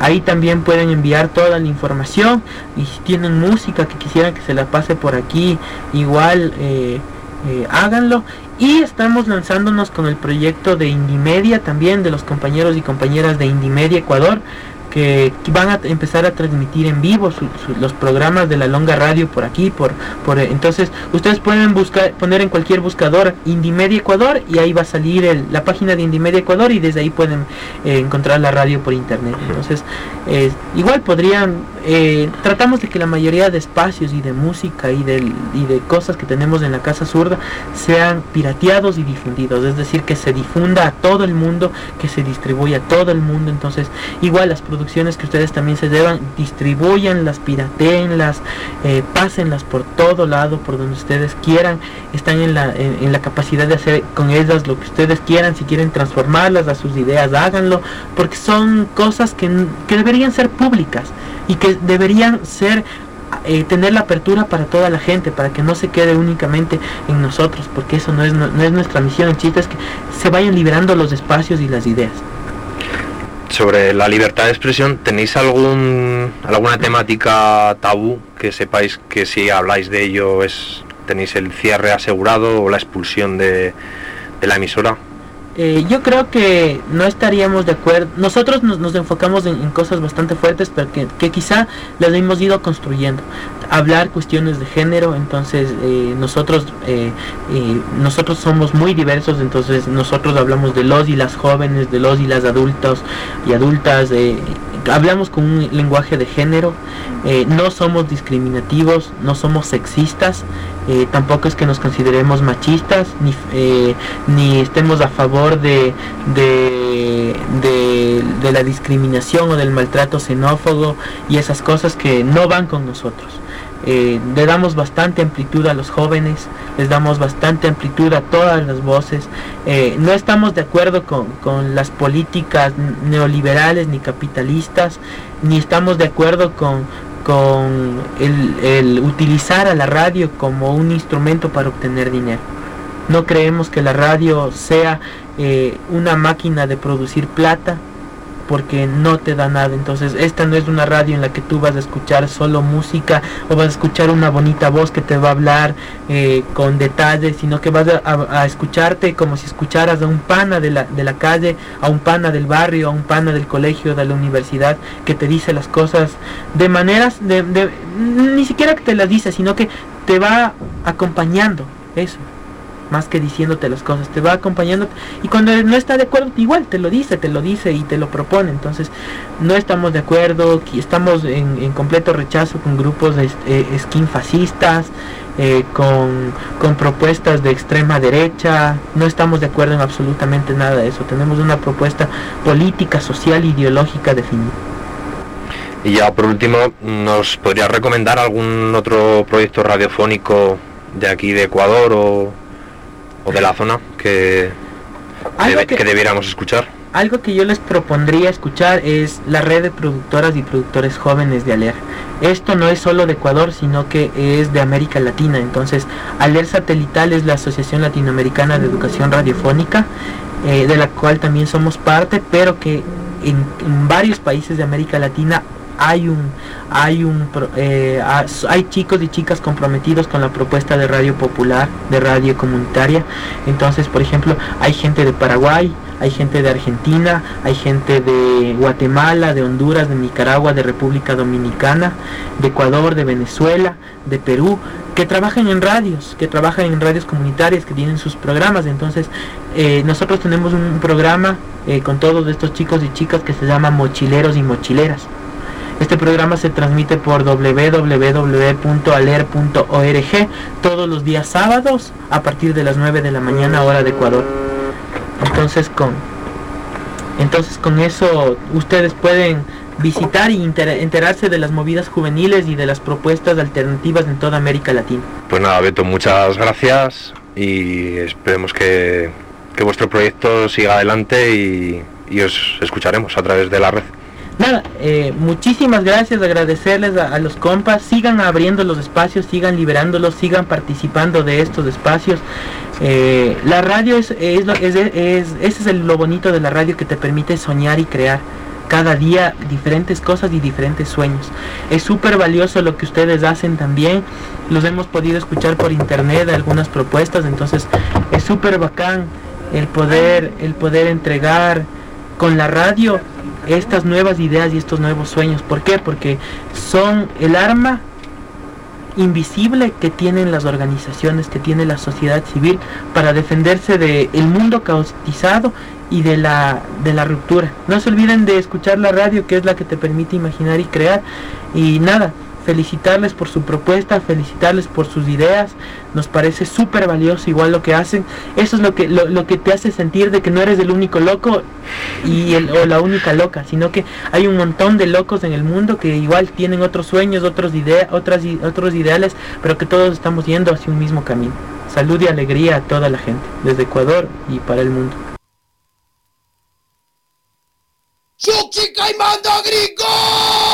Ahí también pueden enviar toda la información y si tienen música que quisieran que se la pase por aquí, igual eh, eh, háganlo. Y estamos lanzándonos con el proyecto de Indimedia también, de los compañeros y compañeras de Indimedia Ecuador, que van a empezar a transmitir en vivo los programas de la Longa Radio por aquí, por, por entonces ustedes pueden buscar, poner en cualquier buscador Indimedia Ecuador y ahí va a salir la página de Indimedia Ecuador y desde ahí pueden eh, encontrar la radio por internet. Entonces, igual podrían, eh, tratamos de que la mayoría de espacios y de música y de, y de cosas que tenemos en la Casa Zurda sean pirateados y difundidos, es decir, que se difunda a todo el mundo, que se distribuya a todo el mundo. Entonces, igual las producciones que ustedes también se deban, distribuyanlas, pirateenlas, eh, pásenlas por todo lado, por donde ustedes quieran, están en la, en, la capacidad de hacer con ellas lo que ustedes quieran, si quieren transformarlas a sus ideas, háganlo, porque son cosas que, que deberían ser públicas y que deberían ser eh, tener la apertura para toda la gente, para que no se quede únicamente en nosotros, porque eso no es, no, es nuestra misión. El es que se vayan liberando los espacios y las ideas. Sobre la libertad de expresión, ¿tenéis algún alguna temática tabú que sepáis que si habláis de ello es tenéis el cierre asegurado o la expulsión de, de la emisora? Eh, yo creo que no estaríamos de acuerdo. Nosotros nos, enfocamos en, cosas bastante fuertes, pero que, quizá las hemos ido construyendo. Hablar cuestiones de género, entonces eh, nosotros eh, nosotros somos muy diversos, entonces nosotros hablamos de los y las jóvenes, de los y las adultos y adultas. hablamos con un lenguaje de género, no somos discriminativos, no somos sexistas, tampoco es que nos consideremos machistas ni, ni estemos a favor de, de, la discriminación o del maltrato xenófobo y esas cosas que no van con nosotros. Eh, le damos bastante amplitud a los jóvenes, les damos bastante amplitud a todas las voces. no estamos de acuerdo con, con, las políticas neoliberales ni capitalistas, ni estamos de acuerdo con, con el, utilizar a la radio como un instrumento para obtener dinero. No creemos que la radio sea eh, una máquina de producir plata, porque no te da nada. Entonces, esta no es una radio en la que tú vas a escuchar solo música o vas a escuchar una bonita voz que te va a hablar eh, con detalles, sino que vas a, escucharte como si escucharas a un pana de la, de la calle, a un pana del barrio, a un pana del colegio, de la universidad, que te dice las cosas de maneras, de, ni siquiera que te las dice, sino que te va acompañando. Eso más que diciéndote las cosas, te va acompañando y cuando no está de acuerdo, igual te lo dice, te lo dice y te lo propone. Entonces, no estamos de acuerdo, estamos en, completo rechazo con grupos de eh, skin fascistas, eh, con, con, propuestas de extrema derecha, no estamos de acuerdo en absolutamente nada de eso. Tenemos una propuesta política, social, ideológica definida. Y ya por último, ¿nos podría recomendar algún otro proyecto radiofónico de aquí de Ecuador o, o de la zona que, que, debiéramos escuchar. Algo que yo les propondría escuchar es la red de productoras y productores jóvenes de ALER. Esto no es solo de Ecuador, sino que es de América Latina. Entonces, ALER Satelital es la Asociación Latinoamericana de Educación Radiofónica, eh, de la cual también somos parte, pero que en varios países de América Latina hay un hay un eh, hay chicos y chicas comprometidos con la propuesta de radio popular de radio comunitaria entonces por ejemplo hay gente de Paraguay hay gente de Argentina, hay gente de Guatemala, de Honduras, de Nicaragua, de República Dominicana, de Ecuador, de Venezuela, de Perú, que trabajan en radios, que trabajan en radios comunitarias, que tienen sus programas. Entonces, eh, nosotros tenemos un programa eh, con todos estos chicos y chicas que se llama Mochileros y Mochileras. Este programa se transmite por www.aler.org todos los días sábados a partir de las 9 de la mañana hora de Ecuador. Entonces con entonces con eso ustedes pueden visitar y enterarse de las movidas juveniles y de las propuestas alternativas en toda América Latina. Pues nada, Beto, muchas gracias y esperemos que, vuestro proyecto siga adelante y os escucharemos a través de la red nada, eh, muchísimas gracias, agradecerles a, los compas, sigan abriendo los espacios, sigan liberándolos, sigan participando de estos espacios. Eh, la radio es, es, es, es, ese es lo bonito de la radio que te permite soñar y crear cada día diferentes cosas y diferentes sueños. Es súper valioso lo que ustedes hacen también. Los hemos podido escuchar por internet algunas propuestas, entonces es súper bacán el poder, el poder entregar con la radio estas nuevas ideas y estos nuevos sueños. ¿Por qué? Porque son el arma invisible que tienen las organizaciones, que tiene la sociedad civil para defenderse del el mundo caotizado y de la, de la ruptura. No se olviden de escuchar la radio, que es la que te permite imaginar y crear. Y nada, felicitarles por su propuesta, felicitarles por sus ideas, nos parece súper valioso igual lo que hacen, eso es lo que, lo, que te hace sentir de que no eres el único loco y el, o la única loca, sino que hay un montón de locos en el mundo que igual tienen otros sueños, otros ideas, otras, otros ideales, pero que todos estamos yendo hacia un mismo camino. Salud y alegría a toda la gente, desde Ecuador y para el mundo. y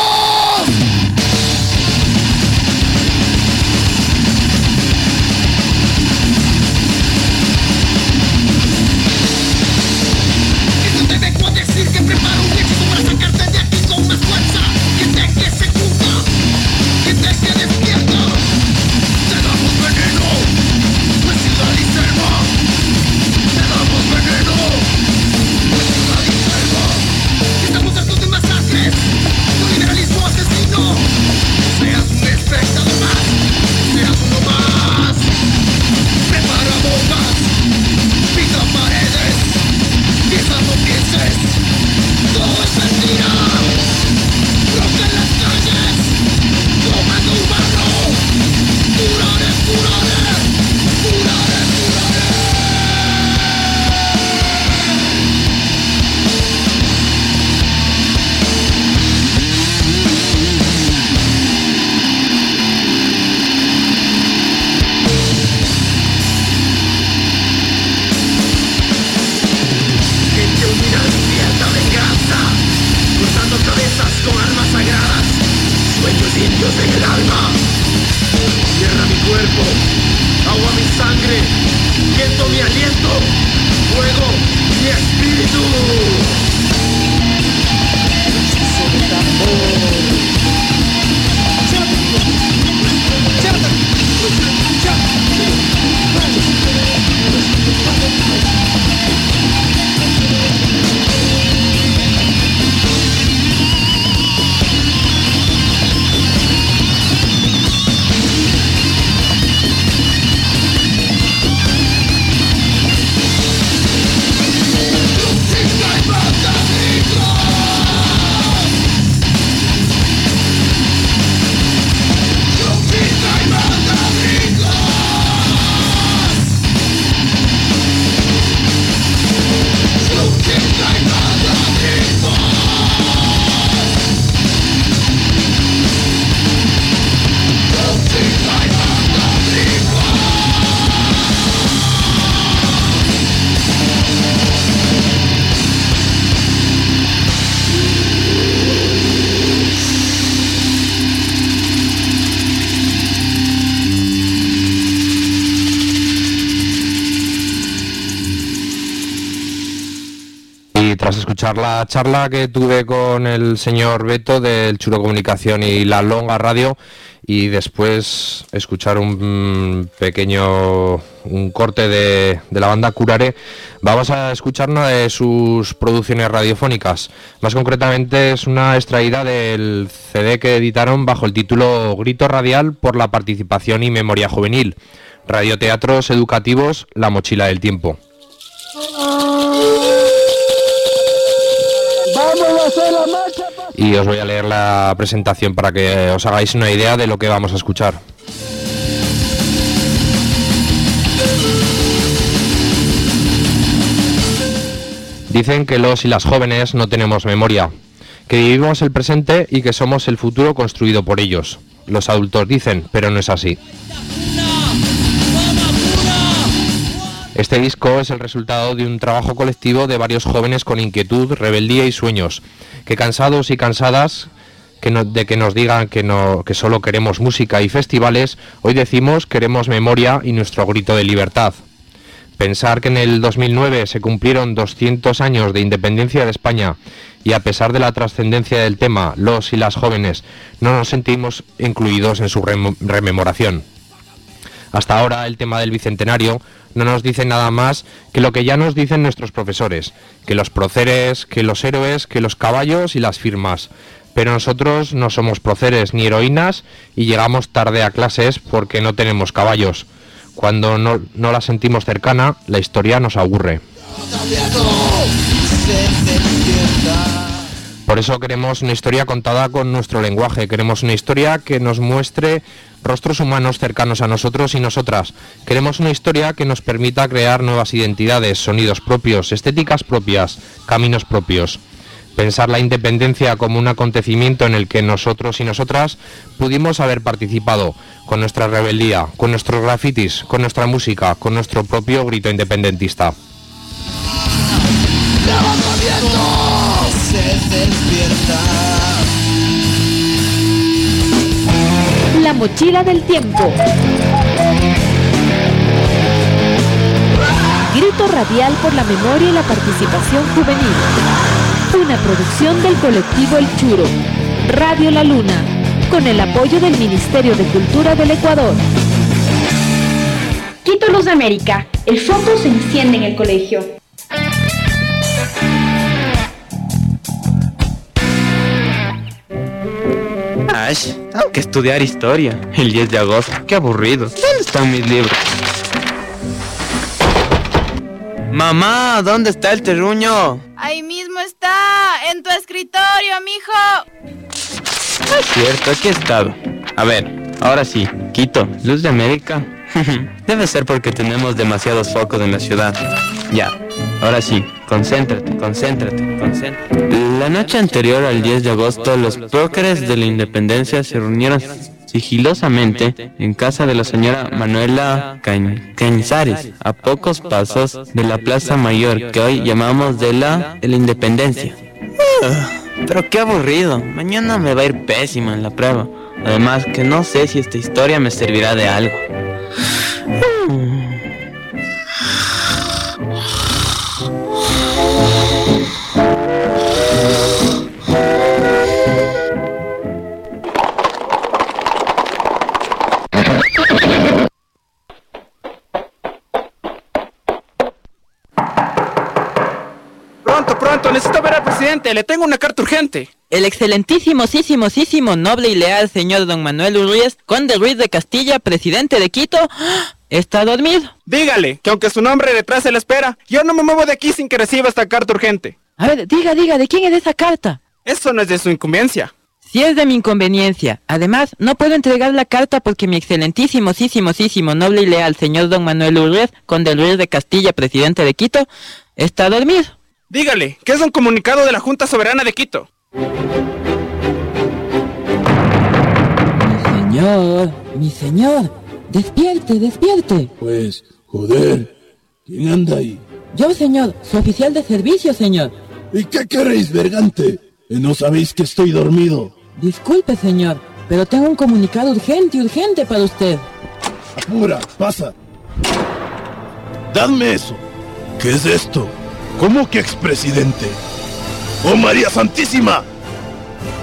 Furore, furore en el alma. Tierra mi cuerpo, agua mi sangre, viento mi aliento, fuego mi espíritu. Sobre tambor. La charla que tuve con el señor Beto del Churo Comunicación y la Longa Radio y después escuchar un pequeño un corte de, de, la banda Curare, vamos a escuchar una de sus producciones radiofónicas. Más concretamente es una extraída del CD que editaron bajo el título Grito Radial por la participación y memoria juvenil. Radioteatros educativos La mochila del tiempo. Y os voy a leer la presentación para que os hagáis una idea de lo que vamos a escuchar. Dicen que los y las jóvenes no tenemos memoria, que vivimos el presente y que somos el futuro construido por ellos. Los adultos dicen, pero no es así. Este disco es el resultado de un trabajo colectivo de varios jóvenes con inquietud, rebeldía y sueños, que cansados y cansadas de que nos digan que, solo queremos música y festivales, hoy decimos queremos memoria y nuestro grito de libertad. Pensar que en el 2009 se cumplieron 200 años de independencia de España y a pesar de la trascendencia del tema, los y las jóvenes no nos sentimos incluidos en su rememoración. Hasta ahora el tema del bicentenario no nos dice nada más que lo que ya nos dicen nuestros profesores, que los proceres, que los héroes, que los caballos y las firmas. Pero nosotros no somos proceres ni heroínas y llegamos tarde a clases porque no tenemos caballos. Cuando no, no la sentimos cercana, la historia nos aburre. Por eso queremos una historia contada con nuestro lenguaje, queremos una historia que nos muestre rostros humanos cercanos a nosotros y nosotras. Queremos una historia que nos permita crear nuevas identidades, sonidos propios, estéticas propias, caminos propios. Pensar la independencia como un acontecimiento en el que nosotros y nosotras pudimos haber participado, con nuestra rebeldía, con nuestros grafitis, con nuestra música, con nuestro propio grito independentista. La mochila del tiempo. Grito radial por la memoria y la participación juvenil. Una producción del colectivo El Churo. Radio La Luna. Con el apoyo del Ministerio de Cultura del Ecuador. Quito Luz de América. El foco se enciende en el colegio. Ash, tengo que estudiar historia. El 10 de agosto. Qué aburrido. ¿Dónde están mis libros? Mamá, ¿dónde está el terruño? Ahí mismo está, en tu escritorio, mijo. No es cierto, aquí he estado. A ver, ahora sí. Quito, Luz de América. Debe ser porque tenemos demasiados focos en la ciudad. Ya, ahora sí, concéntrate, concéntrate, concéntrate. La noche anterior al 10 de agosto, los próceres de la independencia se reunieron sigilosamente en casa de la señora Manuela Cañ Cañizares, a pocos pasos de la Plaza Mayor que hoy llamamos de la, de la Independencia. Ah, pero qué aburrido, mañana me va a ir pésimo en la prueba. Además que no sé si esta historia me servirá de algo. Pronto, presidente, le tengo una carta urgente. El excelentísimo, sísimo, sísimo, noble y leal señor don Manuel Urríez, conde Ruiz de Castilla, presidente de Quito, está dormido. Dígale que aunque su nombre retrase la espera, yo no me muevo de aquí sin que reciba esta carta urgente. A ver, diga, diga, ¿de quién es esa carta? Eso no es de su incumbencia. Si es de mi inconveniencia. Además, no puedo entregar la carta porque mi excelentísimo, sísimo, sísimo, noble y leal señor don Manuel Urríez, conde Ruiz de Castilla, presidente de Quito, está dormido. Dígale que es un comunicado de la Junta Soberana de Quito. Mi señor, mi señor, despierte, despierte. Pues, joder, ¿quién anda ahí? Yo, señor, su oficial de servicio, señor. ¿Y qué queréis, vergante? ¿No sabéis que estoy dormido? Disculpe, señor, pero tengo un comunicado urgente, urgente para usted. Apura, pasa. Dadme eso. ¿Qué es esto? ¿Cómo que expresidente? ¡Oh María Santísima!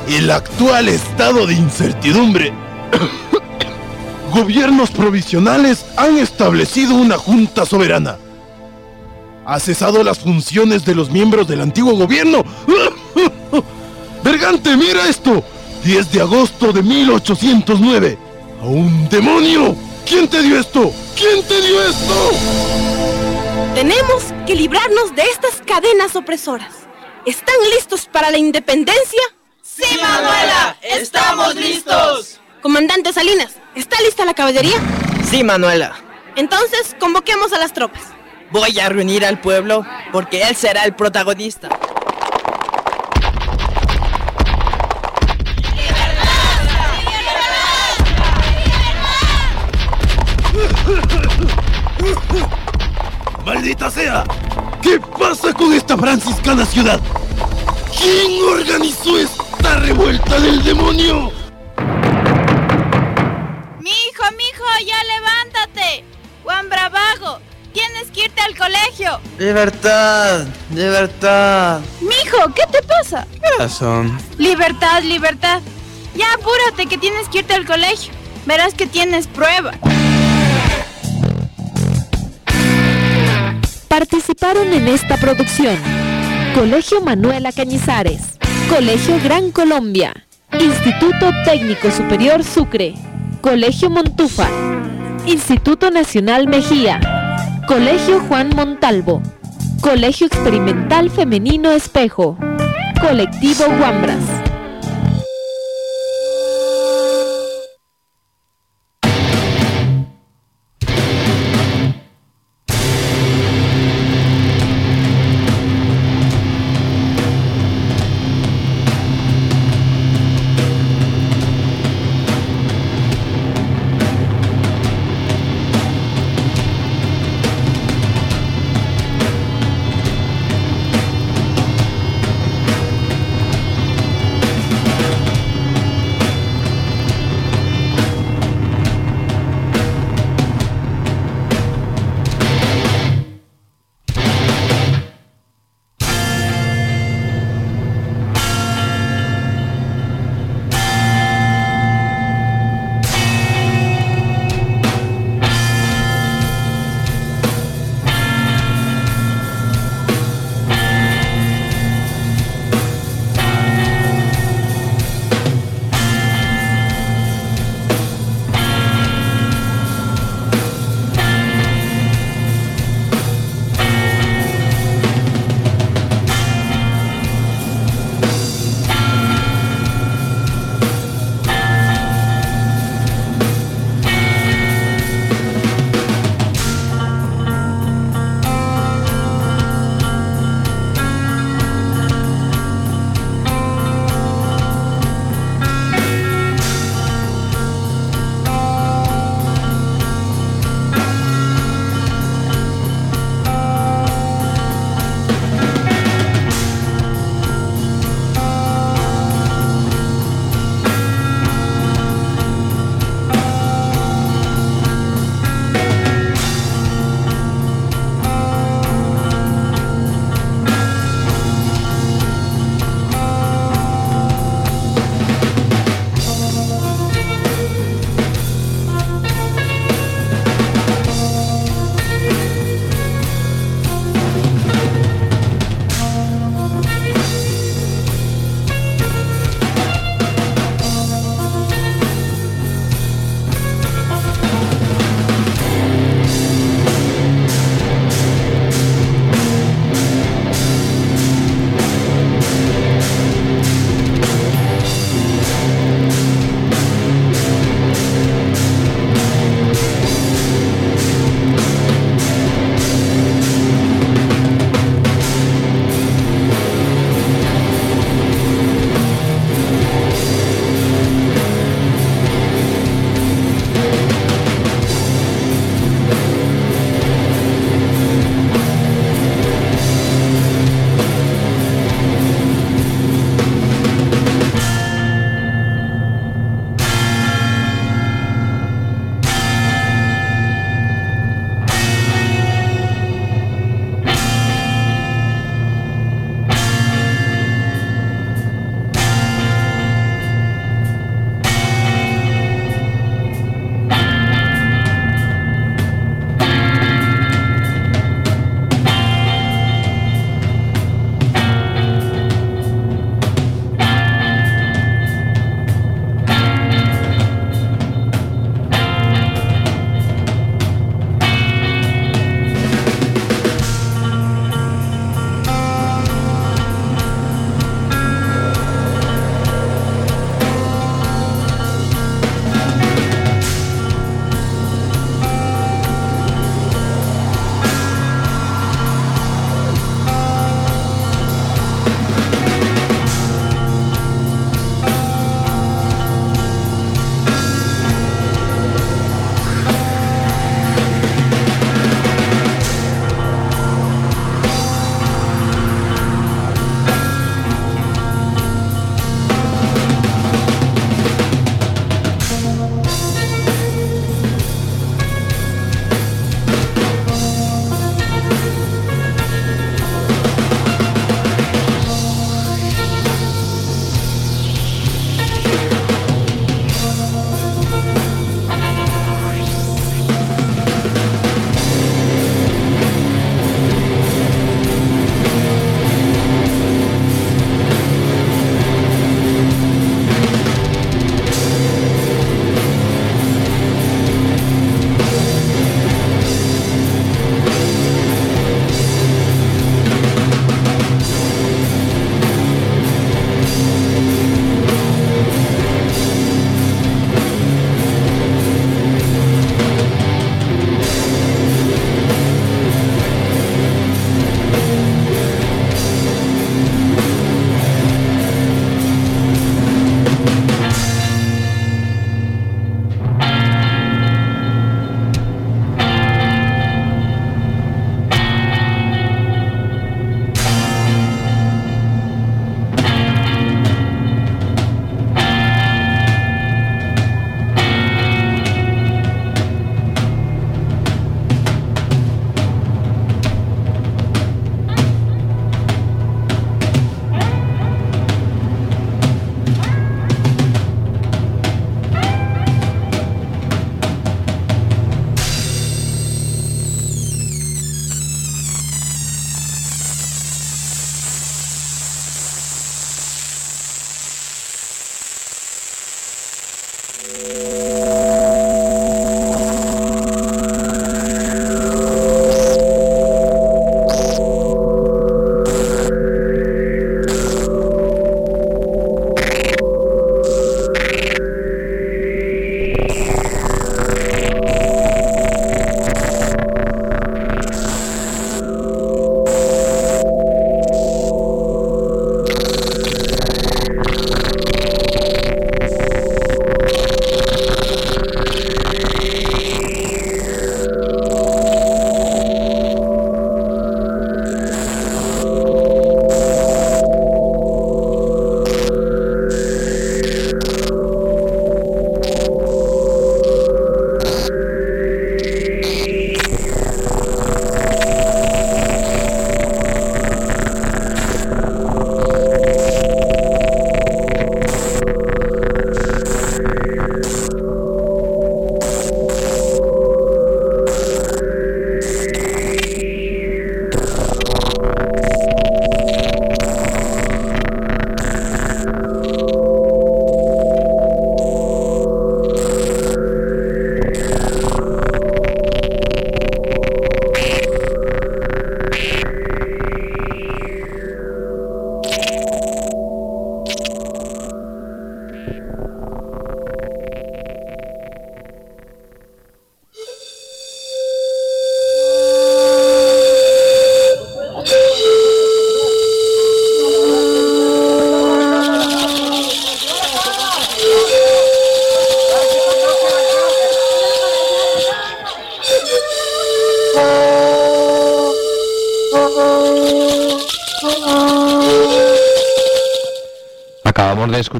El actual estado de incertidumbre. Gobiernos provisionales han establecido una junta soberana. Ha cesado las funciones de los miembros del antiguo gobierno. Bergante, mira esto. 10 de agosto de 1809. ¡A un demonio! ¿Quién te dio esto? ¿Quién te dio esto? Tenemos que librarnos de estas cadenas opresoras. ¿Están listos para la independencia? Sí, Manuela, estamos listos. Comandante Salinas, ¿está lista la caballería? Sí, Manuela. Entonces, convoquemos a las tropas. Voy a reunir al pueblo porque él será el protagonista. ¡Maldita sea! ¿Qué pasa con esta franciscana ciudad? ¿Quién organizó esta revuelta del demonio? Mijo, mijo, ya levántate. Juan Bravago, tienes que irte al colegio. Libertad, libertad. Mijo, ¿qué te pasa? ¿Qué razón? Libertad, libertad. Ya apúrate que tienes que irte al colegio. Verás que tienes prueba. Participaron en esta producción Colegio Manuela Cañizares, Colegio Gran Colombia, Instituto Técnico Superior Sucre, Colegio Montufa, Instituto Nacional Mejía, Colegio Juan Montalvo, Colegio Experimental Femenino Espejo, Colectivo Guambras.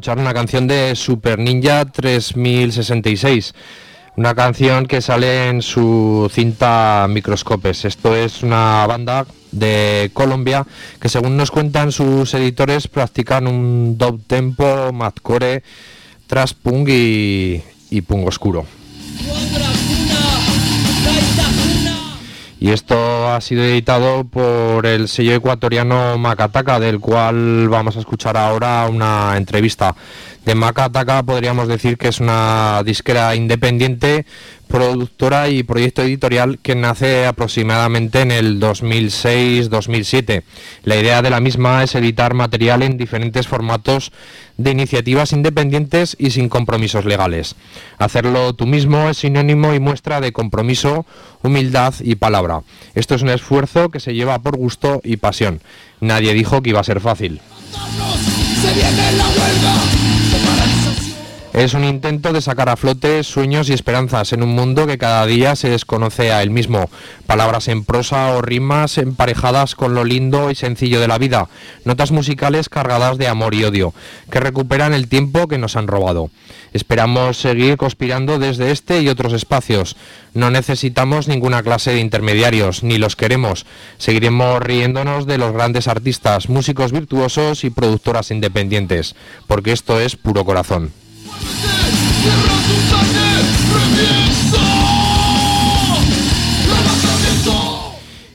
Escuchar una canción de Super Ninja 3066, una canción que sale en su cinta Microscopes. Esto es una banda de Colombia que según nos cuentan sus editores practican un dub tempo, madcore, trash punk y, y punk oscuro. Y esto ha sido editado por el sello ecuatoriano Macataca, del cual vamos a escuchar ahora una entrevista. De Macataca podríamos decir que es una disquera independiente, productora y proyecto editorial que nace aproximadamente en el 2006-2007. La idea de la misma es editar material en diferentes formatos de iniciativas independientes y sin compromisos legales. Hacerlo tú mismo es sinónimo y muestra de compromiso, humildad y palabra. Esto es un esfuerzo que se lleva por gusto y pasión. Nadie dijo que iba a ser fácil. Es un intento de sacar a flote sueños y esperanzas en un mundo que cada día se desconoce a él mismo. Palabras en prosa o rimas emparejadas con lo lindo y sencillo de la vida. Notas musicales cargadas de amor y odio, que recuperan el tiempo que nos han robado. Esperamos seguir conspirando desde este y otros espacios. No necesitamos ninguna clase de intermediarios, ni los queremos. Seguiremos riéndonos de los grandes artistas, músicos virtuosos y productoras independientes, porque esto es puro corazón.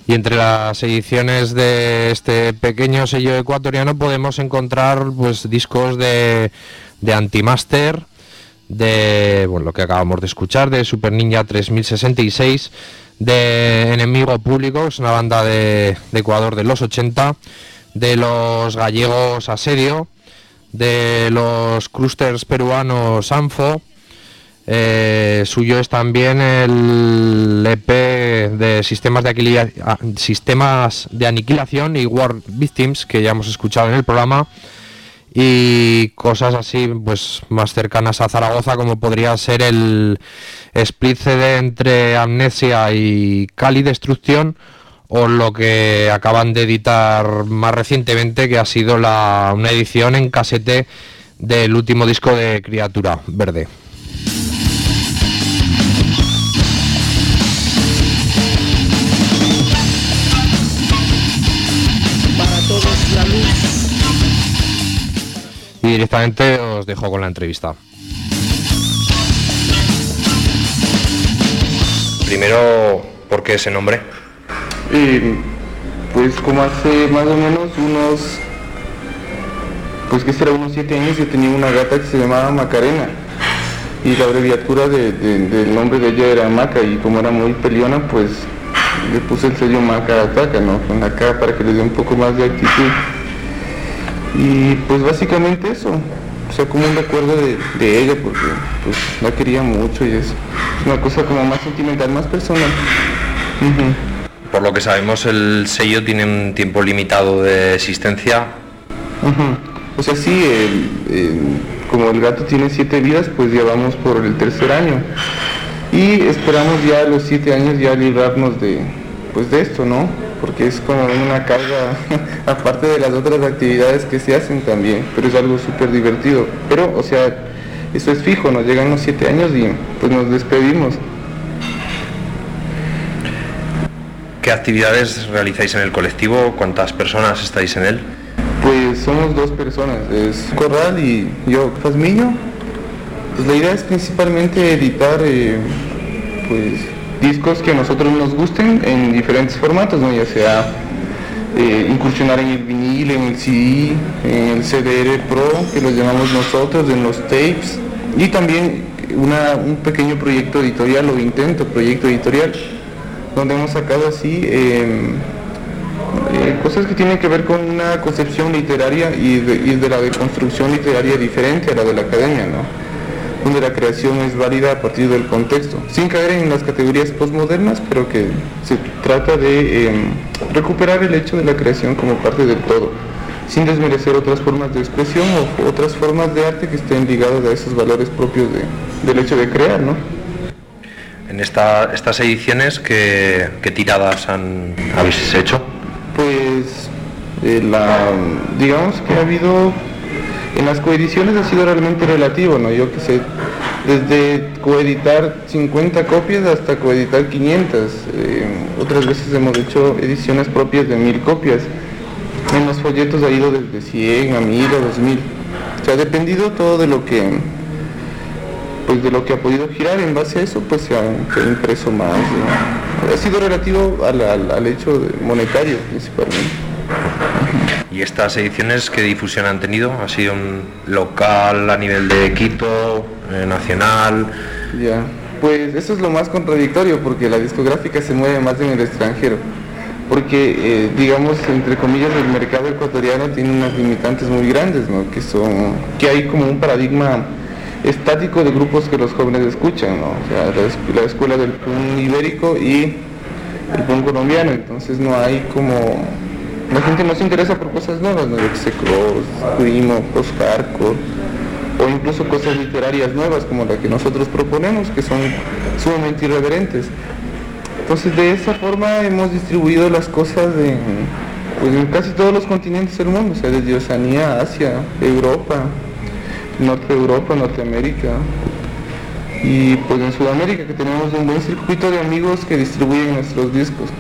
Y entre las ediciones de este pequeño sello ecuatoriano podemos encontrar pues discos de, de Antimaster, de lo que acabamos de escuchar, de Super Ninja 3066, de Enemigo Público, es una banda de, de Ecuador de los 80, de los gallegos Asedio, de los clústeres peruanos ANFO. Eh, suyo es también el EP de sistemas de, sistemas de aniquilación y War Victims que ya hemos escuchado en el programa y cosas así pues más cercanas a Zaragoza como podría ser el split CD entre Amnesia y Cali Destrucción o lo que acaban de editar más recientemente, que ha sido la, una edición en casete del último disco de Criatura Verde. Para todos la luz. Y directamente os dejo con la entrevista. Primero, ¿por qué ese nombre? Eh, pues como hace más o menos unos, pues que será unos siete años yo tenía una gata que se llamaba Macarena y la abreviatura del nombre de ella era Maca y como era muy peliona pues le puse el sello Maca Ataca, ¿no? Con la cara para que le dé un poco más de actitud. Y pues básicamente eso, o sea, como un recuerdo de, ella porque pues la quería mucho y es una cosa como más sentimental, más personal. Por lo que sabemos, el sello tiene un tiempo limitado de existencia. O sea, sí, como el gato tiene siete vidas, pues ya vamos por el tercer año. Y esperamos ya a los siete años ya librarnos de, pues de esto, ¿no? Porque es como una carga, aparte de las otras actividades que se hacen también, pero es algo súper divertido. Pero, o sea, eso es fijo, nos llegan los siete años y pues nos despedimos. ¿Qué actividades realizáis en el colectivo? ¿Cuántas personas estáis en él? Pues somos dos personas, es Corral y yo, Fazmiño. Pues la idea es principalmente editar eh, pues, discos que a nosotros nos gusten en diferentes formatos, ¿no? ya sea eh, incursionar en el vinil, en el CD, en el CDR Pro, que lo llamamos nosotros, en los tapes, y también un pequeño proyecto editorial o intento proyecto editorial donde hemos sacado así em, eh, cosas que tienen que ver con una concepción literaria y de, la deconstrucción literaria diferente a la de la academia, ¿no? donde la creación es válida a partir del contexto, sin caer en las categorías postmodernas, pero que se trata de em, recuperar el hecho de la creación como parte del todo, sin desmerecer otras formas de expresión o otras formas de arte que estén ligadas a esos valores propios del hecho de crear, ¿no? En estas ediciones, ¿qué, tiradas han, habéis hecho? Pues, eh, la, digamos que ha habido En las coediciones ha sido realmente relativo, ¿no? Yo que sé, desde coeditar 50 copias hasta coeditar 500. Eh, otras veces hemos hecho ediciones propias de 1000 copias. En los folletos ha ido desde 100 a 1000 o 2000. O sea, ha dependido todo de lo que pues de lo que ha podido girar en base a eso pues se ha, se ha impreso más ¿no? ha sido relativo al, al, al hecho monetario principalmente ¿Y estas ediciones qué difusión han tenido? ¿Ha sido un local a nivel de Quito, eh, nacional? Ya, pues eso es lo más contradictorio porque la discográfica se mueve más en el extranjero. Porque, eh, digamos, entre comillas, el mercado ecuatoriano tiene unas limitantes muy grandes, ¿no? Que son, que hay como un paradigma estático de grupos que los jóvenes escuchan, ¿no? O sea, la, la escuela del punk ibérico y el punk colombiano, entonces no hay como la gente no se interesa por cosas nuevas, ¿no? Cross, primo, post hardcore, o incluso cosas literarias nuevas como la que nosotros proponemos, que son sumamente irreverentes. Entonces de esa forma hemos distribuido las cosas en, pues, en casi todos los continentes del mundo, o sea, desde Oceanía, Asia, Europa, Norte Europa, Norteamérica, y pues en Sudamérica que tenemos un buen circuito de amigos que distribuyen nuestros discos.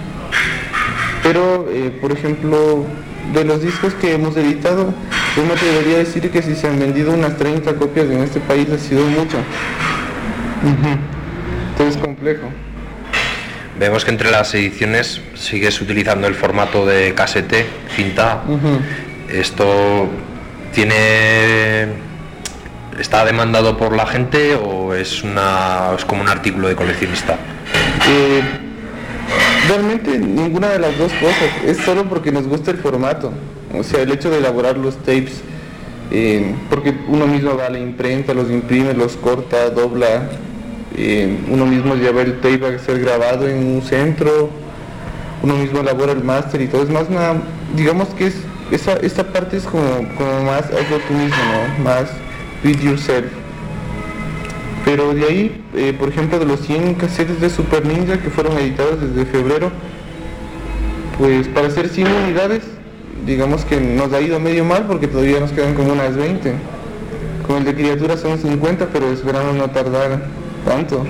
Pero, eh, por ejemplo, de los discos que hemos editado, yo me atrevería a decir que si se han vendido unas 30 copias en este país ha sido mucho. Entonces es complejo. Vemos que entre las ediciones sigues utilizando el formato de casete, cinta. ¿Esto tiene está demandado por la gente o es una es como un artículo de coleccionista? Eh, Realmente ninguna de las dos cosas, es solo porque nos gusta el formato, o sea, el hecho de elaborar los tapes, eh, porque uno mismo va a la imprenta, los imprime, los corta, dobla, eh, uno mismo lleva el tape a ser grabado en un centro, uno mismo elabora el máster y todo, es más una, digamos que es, esa, esta parte es como, como más hazlo tú mismo, ¿no? más it yourself. Pero de ahí, eh, por ejemplo, de los 100 cassettes de Super Ninja que fueron editados desde febrero, pues para hacer 100 unidades, digamos que nos ha ido medio mal porque todavía nos quedan como unas 20. Con el de criaturas son 50, pero esperamos no tardar tanto.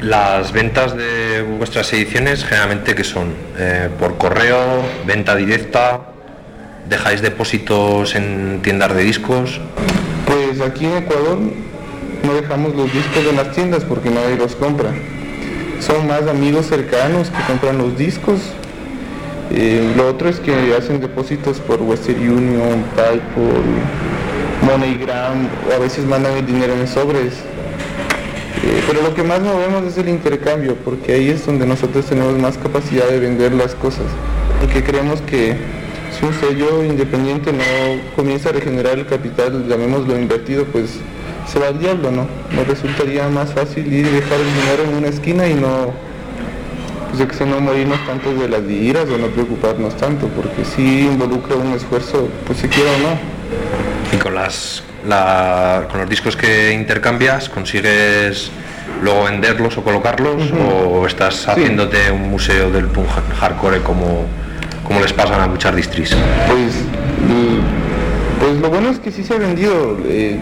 Las ventas de vuestras ediciones generalmente que son eh, por correo, venta directa, dejáis depósitos en tiendas de discos. Pues aquí en Ecuador no dejamos los discos en las tiendas porque nadie los compra. Son más amigos cercanos que compran los discos. Eh, lo otro es que hacen depósitos por Western Union, PayPal, MoneyGram a veces mandan el dinero en sobres. Eh, pero lo que más movemos es el intercambio porque ahí es donde nosotros tenemos más capacidad de vender las cosas. Porque creemos que si un sello independiente no comienza a regenerar el capital, llamémoslo invertido, pues se va al diablo, ¿no? Nos resultaría más fácil ir y dejar el dinero en una esquina y no, pues que no morirnos tanto de las iras o no preocuparnos tanto, porque si involucra un esfuerzo, pues si quiera o no. Y con las la, con los discos que intercambias, consigues luego venderlos o colocarlos o estás haciéndote un museo del punk hardcore como como les pasan a muchas distris? Pues, pues lo bueno es que sí se ha vendido. Eh,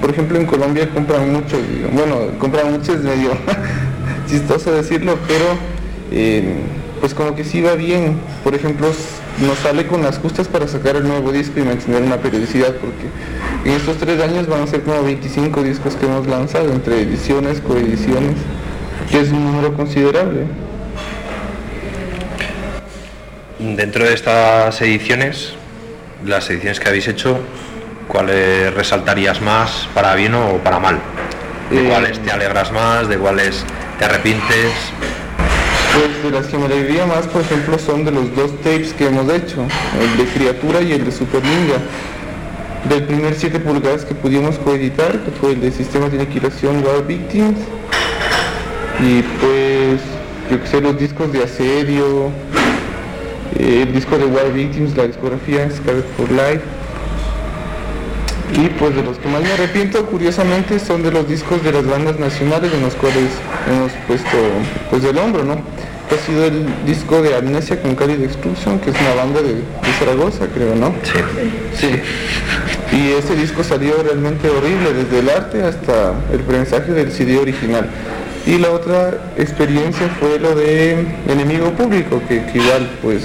por ejemplo, en Colombia compran mucho, bueno, compran mucho es medio chistoso decirlo, pero eh, pues como que sí va bien. Por ejemplo, nos sale con las justas para sacar el nuevo disco y mantener una periodicidad, porque en estos tres años van a ser como 25 discos que hemos lanzado, entre ediciones, coediciones, que es un número considerable. Dentro de estas ediciones, las ediciones que habéis hecho, ¿cuáles resaltarías más para bien o para mal? ¿De Eh, cuáles te alegras más? ¿De cuáles te arrepientes? Pues de las que me alegría más, por ejemplo, son de los dos tapes que hemos hecho, el de Criatura y el de Super Ninja. Del primer 7 pulgadas que pudimos coeditar, que fue el de Sistemas de Aniquilación War Victims. Y pues, yo que sé, los discos de Asedio, el disco de War Victims, la discografía Scarlet for Life. Y pues de los que más me arrepiento, curiosamente, son de los discos de las bandas nacionales en los cuales hemos puesto pues el hombro, ¿no? ha sido el disco de Amnesia con Cali de que es una banda de, de Zaragoza, creo, ¿no? Sí. Sí. Y ese disco salió realmente horrible, desde el arte hasta el prensaje del CD original. Y la otra experiencia fue lo de Enemigo Público, que, igual, pues,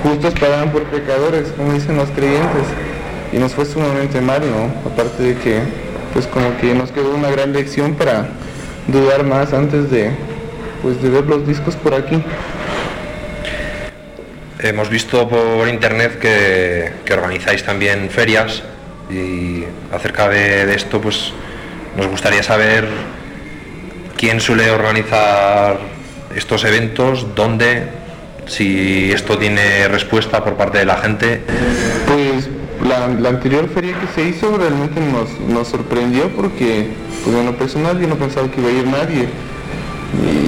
justos pagan por pecadores, como dicen los creyentes. Y nos fue sumamente mal, ¿no? Aparte de que, pues, como que nos quedó una gran lección para dudar más antes de, pues, de ver los discos por aquí. Hemos visto por internet que, que organizáis también ferias y acerca de esto pues nos gustaría saber quién suele organizar estos eventos, dónde, si esto tiene respuesta por parte de la gente. Pues la, anterior feria que se hizo realmente nos, nos sorprendió porque pues en lo personal yo no pensaba que iba a ir nadie.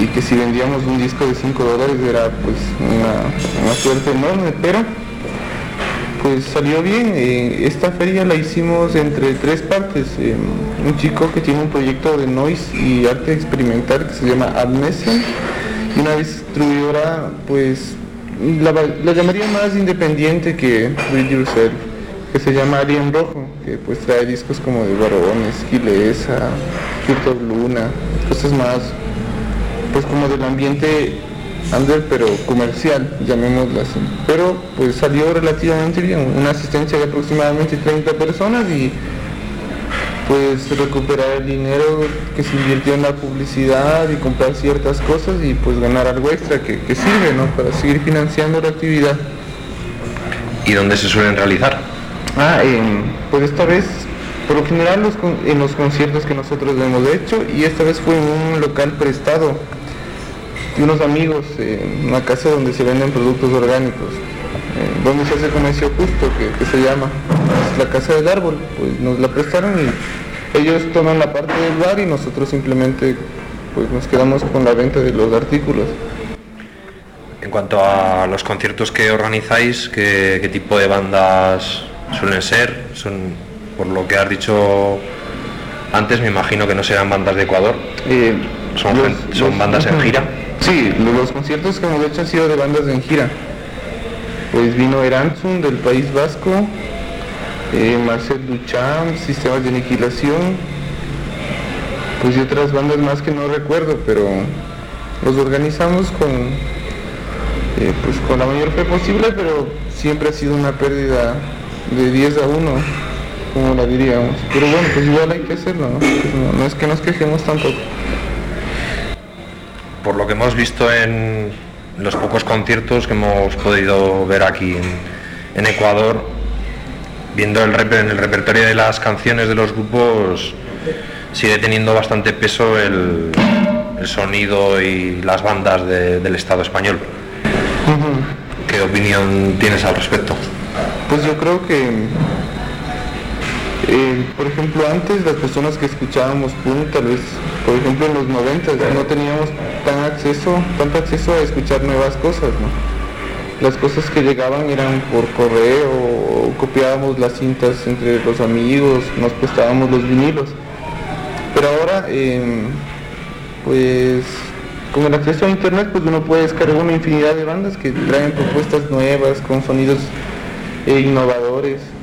Y que si vendíamos un disco de 5 dólares era pues una, una suerte enorme, pero pues salió bien. Eh, esta feria la hicimos entre tres partes. Eh, un chico que tiene un proyecto de noise y arte experimental que se llama Amnesia y una distribuidora pues la, la llamaría más independiente que Read Yourself que se llama Alien Rojo, que pues trae discos como de Varones, Gilesa, Crypto Luna, cosas más pues como del ambiente under pero comercial, llamémoslo así. Pero pues salió relativamente bien, una asistencia de aproximadamente 30 personas y pues recuperar el dinero que se invirtió en la publicidad y comprar ciertas cosas y pues ganar algo extra que, que sirve ¿no? para seguir financiando la actividad. ¿Y dónde se suelen realizar? Ah, pues esta vez, por lo general los, en los conciertos que nosotros hemos hecho y esta vez fue en un local prestado de unos amigos, en una casa donde se venden productos orgánicos, eh, donde se hace comercio justo, que, que, se llama, es la casa del árbol, pues nos la prestaron y ellos toman la parte del bar y nosotros simplemente pues nos quedamos con la venta de los artículos. En cuanto a los conciertos que organizáis, ¿qué, qué tipo de bandas suelen ser? Son, por lo que has dicho antes, me imagino que no serán bandas de Ecuador. Eh, son, los, son los, bandas en gira. Sí, los conciertos que hemos hecho han sido de bandas en gira. Pues vino Eranzun del País Vasco, eh, Marcel Duchamp, Sistemas de Aniquilación, pues y otras bandas más que no recuerdo, pero los organizamos con, eh, pues con la mayor fe posible, pero siempre ha sido una pérdida de 10 a 1, como la diríamos. Pero bueno, pues igual hay que hacerlo, ¿no? Pues no, no es que nos quejemos tampoco por lo que hemos visto en los pocos conciertos que hemos podido ver aquí en, en Ecuador, viendo el, en el repertorio de las canciones de los grupos, sigue teniendo bastante peso el, el sonido y las bandas de, del Estado español. Uh -huh. ¿Qué opinión tienes al respecto? Pues yo creo que eh, por ejemplo, antes las personas que escuchábamos punk, tal vez, por ejemplo, en los 90 no teníamos tan acceso, tanto acceso a escuchar nuevas cosas, ¿no? Las cosas que llegaban eran por correo, copiábamos las cintas entre los amigos, nos prestábamos los vinilos. Pero ahora, eh, pues, con el acceso a internet, pues uno puede descargar una infinidad de bandas que traen propuestas nuevas, con sonidos eh, innovadores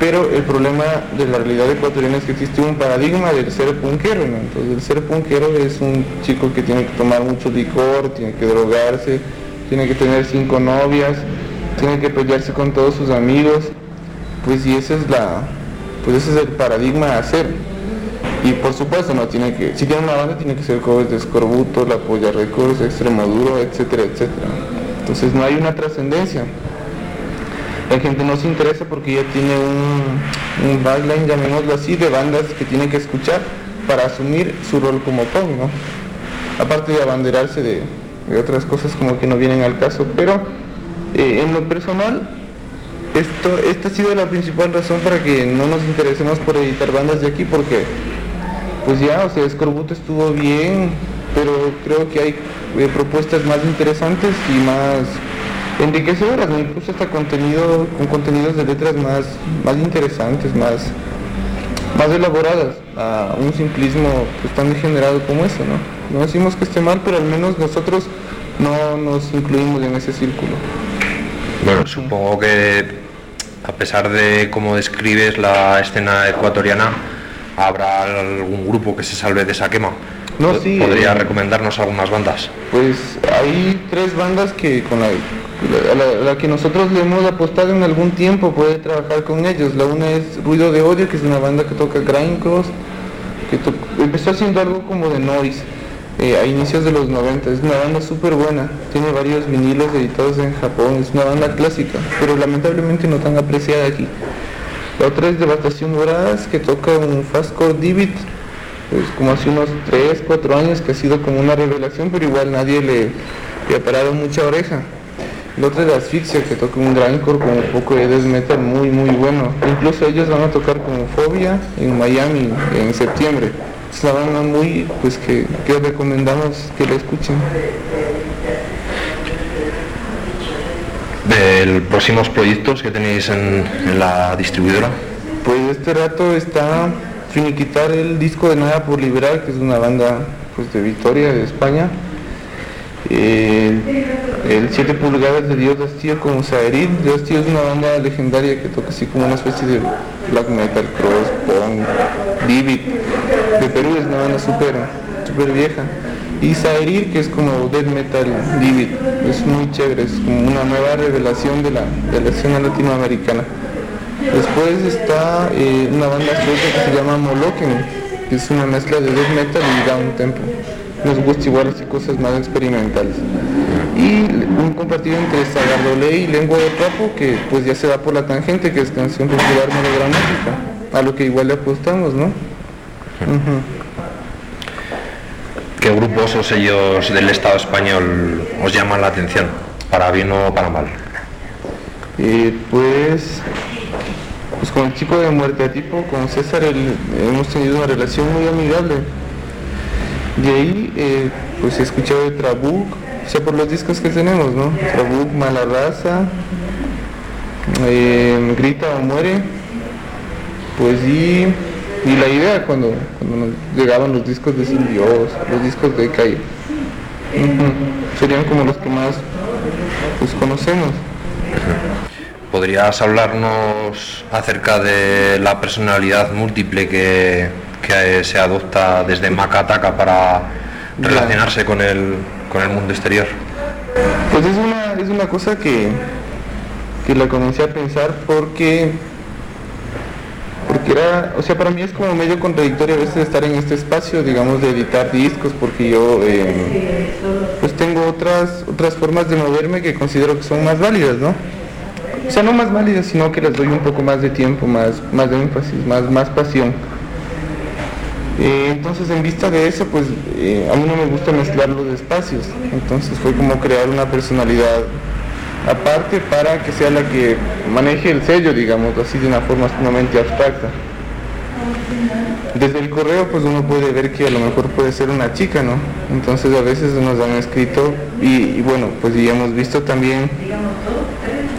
pero el problema de la realidad ecuatoriana es que existe un paradigma del ser punkero, ¿no? Entonces el ser punkero es un chico que tiene que tomar mucho licor, tiene que drogarse, tiene que tener cinco novias, tiene que pelearse con todos sus amigos, pues y ese es la, pues ese es el paradigma a hacer. Y por supuesto no tiene que, si tiene una banda tiene que ser covers de Scorbuto, La Polla Records, Extremoduro, etcétera, etcétera. Entonces no hay una trascendencia la gente no se interesa porque ya tiene un, un llamémoslo así, de bandas que tienen que escuchar para asumir su rol como punk, ¿no? Aparte de abanderarse de, otras cosas como que no vienen al caso, pero eh, en lo personal, esto, esta ha sido la principal razón para que no nos interesemos por editar bandas de aquí, porque pues ya, o sea, Scorbuto estuvo bien, pero creo que hay eh, propuestas más interesantes y más enriquecedoras, incluso hasta contenido, con contenidos de letras más, más interesantes, más, más elaboradas, a un simplismo pues, tan degenerado como ese, ¿no? No decimos que esté mal, pero al menos nosotros no nos incluimos en ese círculo. Bueno, supongo que a pesar de cómo describes la escena ecuatoriana, habrá algún grupo que se salve de esa quema. No, sí, ¿Podría eh, recomendarnos algunas bandas? Pues hay tres bandas que con la, la- que nosotros le hemos apostado en algún tiempo poder trabajar con ellos. La una es Ruido de Odio, que es una banda que toca grindcore, que empezó haciendo algo como de noise eh, a inicios de los 90. Es una banda súper buena, tiene varios vinilos editados en Japón, es una banda clásica, pero lamentablemente no tan apreciada aquí. La otra es Devastación Doradas, que toca un fastcore Divid, pues como hace unos 3, 4 años que ha sido como una revelación, pero igual nadie le, le ha parado mucha oreja. La otra la Asfixia, que toca un grindcore con un poco de death metal muy muy bueno. Incluso ellos van a tocar con Fobia en Miami en septiembre. Es una banda muy, pues que, que recomendamos que la escuchen. ¿De los próximos proyectos que tenéis en, en la distribuidora? Pues este rato está finiquitar el disco de Nada por Liberar, que es una banda pues de Victoria, de España. Eh, el 7 pulgadas de Dios Castillo con Saerid. Dios Castillo es una banda legendaria que toca así como una especie de black metal, cross, punk, vivid. De Perú es una banda súper súper vieja. Y Saerir, que es como death metal vivid. Es muy chévere, es como una nueva revelación de la, de la escena latinoamericana. Después está eh, una banda sueca que se llama Moloken, que es una mezcla de death metal y down tempo. Nos gusta igual así cosas más experimentales. Y un compartido entre Sagardolé y Lengua de Trapo, que pues ya se da por la tangente, que es canción popular melodramática, a lo que igual le apostamos, ¿no? ¿Qué grupos o sellos del Estado español os llaman la atención? Para bien o para mal. Eh, pues, pues con el chico de muerte a tipo, con César, el- hemos tenido una relación muy amigable. De ahí, eh, pues he escuchado de Trabuc, o sea, por los discos que tenemos, ¿no? Trabuc, Mala Raza, eh, Grita o Muere, pues y, y la idea cuando, cuando nos llegaban los discos de Sin Dios, los discos de Calle. Serían como los que más pues conocemos. ¿Podrías hablarnos acerca de la personalidad múltiple que, que se adopta desde Macataca para relacionarse con el, con el mundo exterior? Pues es una, es una cosa que, que la comencé a pensar porque porque era, o sea, para mí es como medio contradictorio a veces estar en este espacio, digamos, de editar discos, porque yo eh, pues tengo otras, otras formas de moverme que considero que son más válidas, ¿no? O sea, no más válidas, sino que les doy un poco más de tiempo, más, más de énfasis, más, más pasión. Eh, entonces, en vista de eso, pues eh, a mí no me gusta mezclar los espacios. Entonces fue como crear una personalidad aparte para que sea la que maneje el sello, digamos, así de una forma sumamente abstracta. Desde el correo pues uno puede ver que a lo mejor puede ser una chica, ¿no? Entonces a veces nos han escrito y, bueno, pues y hemos visto también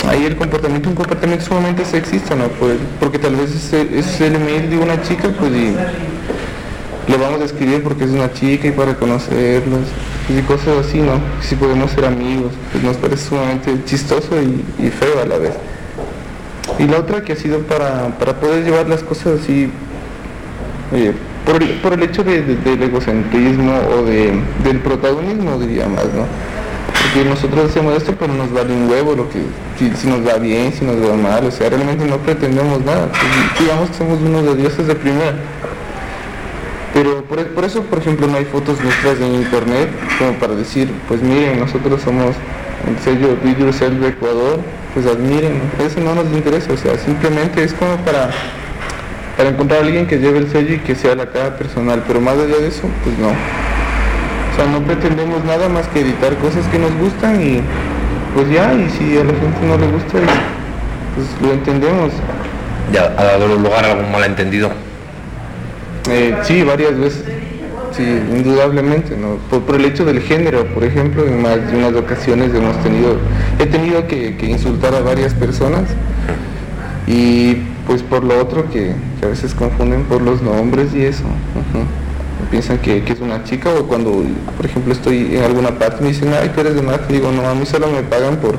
ahí el comportamiento, un comportamiento sumamente sexista, ¿no? Por- porque tal vez es, es el email de una chica, pues y lo vamos a escribir porque es una chica y para conocerlos y cosas así, ¿no? Si podemos ser amigos, pues nos parece sumamente chistoso y, feo a la vez. Y la otra que ha sido para, para poder llevar las cosas así, eh, por, el, por el hecho de- de- del egocentrismo o de, del protagonismo, diría más, ¿no? Porque nosotros hacemos esto, pero nos vale un huevo lo que, si, si nos va bien, si nos va mal, o sea, realmente no pretendemos nada. Pues, digamos que somos unos de dioses de primera. Pero por, eso, por ejemplo, no hay fotos nuestras en internet como para decir, pues miren, nosotros somos el sello Do Yourself de Ecuador, pues admiren, eso no nos interesa, o sea, simplemente es como para, para encontrar a alguien que lleve el sello y que sea la cara personal, pero más allá de eso, pues no. O sea, no pretendemos nada más que editar cosas que nos gustan y pues ya, y si a la gente no le gusta, pues lo entendemos. ¿Ya ha dado lugar a algún malentendido? Eh, sí, varias veces. Sí, indudablemente, ¿no? Por, por el hecho del género, por ejemplo, en más de unas ocasiones hemos tenido, he tenido que, que insultar a varias personas y pues por lo otro que, que a veces confunden por los nombres y eso. piensan que, que, es una chica o cuando, por ejemplo, estoy en alguna parte me dicen, ay, tú eres de marketing, digo, no, a mí solo me pagan por,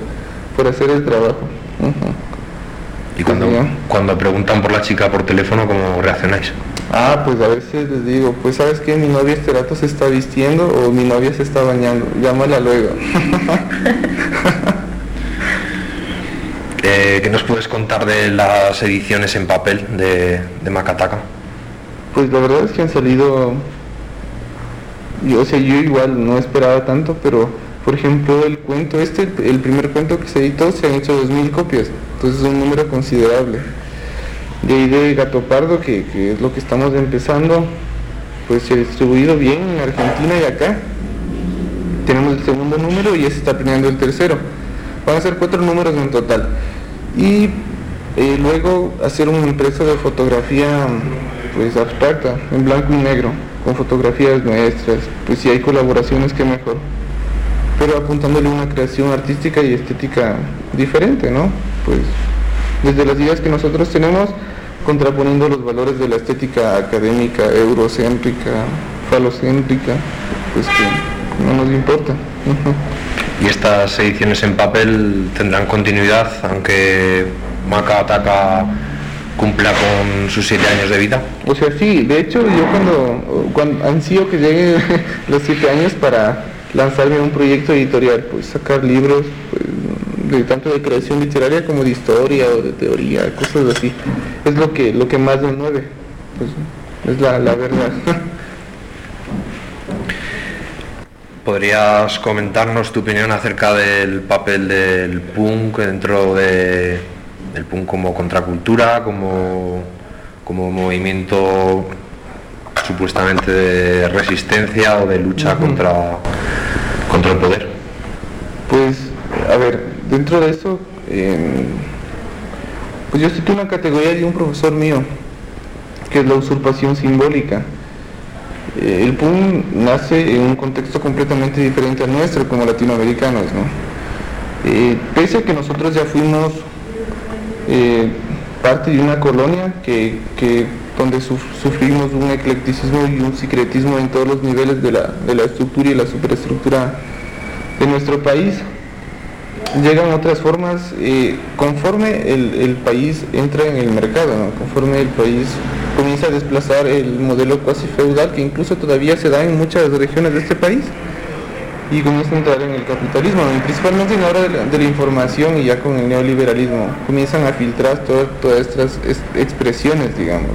por hacer el trabajo. Uh -huh. ¿Y cuando, cuando preguntan por la chica por teléfono, cómo reaccionáis? Ah, pues a veces les digo, pues sabes que mi novia este rato se está vistiendo o mi novia se está bañando, llámala luego. eh, ¿Qué nos puedes contar de las ediciones en papel de, de Macataca? Pues la verdad es que han salido, yo, o sea, yo igual no esperaba tanto, pero por ejemplo el cuento este, el primer cuento que se editó, se han hecho 2.000 copias, entonces es un número considerable. De ahí de Gato Pardo, que, que, es lo que estamos empezando, pues se ha distribuido bien en Argentina y acá. Tenemos el segundo número y ya se está planeando el tercero. Van a ser cuatro números en total. Y eh, luego hacer una empresa de fotografía pues abstracta, en blanco y negro, con fotografías nuestras, pues si hay colaboraciones que mejor. Pero apuntándole una creación artística y estética diferente, ¿no? Pues desde las ideas que nosotros tenemos, contraponiendo los valores de la estética académica, eurocéntrica, falocéntrica, pues que no nos importa. Uh -huh. ¿Y estas ediciones en papel tendrán continuidad, aunque Maca Ataca cumpla con sus siete años de vida? O sea, sí, de hecho yo cuando, cuando ansío que lleguen los siete años para lanzarme un proyecto editorial, pues sacar libros, pues, de tanto de creación literaria como de historia o de teoría, cosas así. Es lo que lo que más me mueve, pues, es la, la verdad. ¿Podrías comentarnos tu opinión acerca del papel del punk dentro de, del punk como contracultura, como, como movimiento supuestamente de resistencia o de lucha uh -huh. contra, contra el poder? Pues, a ver, dentro de eso, eh, pues yo cito una categoría de un profesor mío, que es la usurpación simbólica. Eh, el PUM nace en un contexto completamente diferente al nuestro como latinoamericanos, ¿no? Eh, pese a que nosotros ya fuimos eh, parte de una colonia que, que donde suf sufrimos un eclecticismo y un secretismo en todos los niveles de la, de la estructura y la superestructura de nuestro país, llegan otras formas eh, conforme el, el, país entra en el mercado, conforme el país comienza a desplazar el modelo cuasi feudal que incluso todavía se da en muchas regiones de este país y comienza a entrar en el capitalismo, principalmente en la hora de la, de la, información y ya con el neoliberalismo, comienzan a filtrar todas, todas estas expresiones, digamos.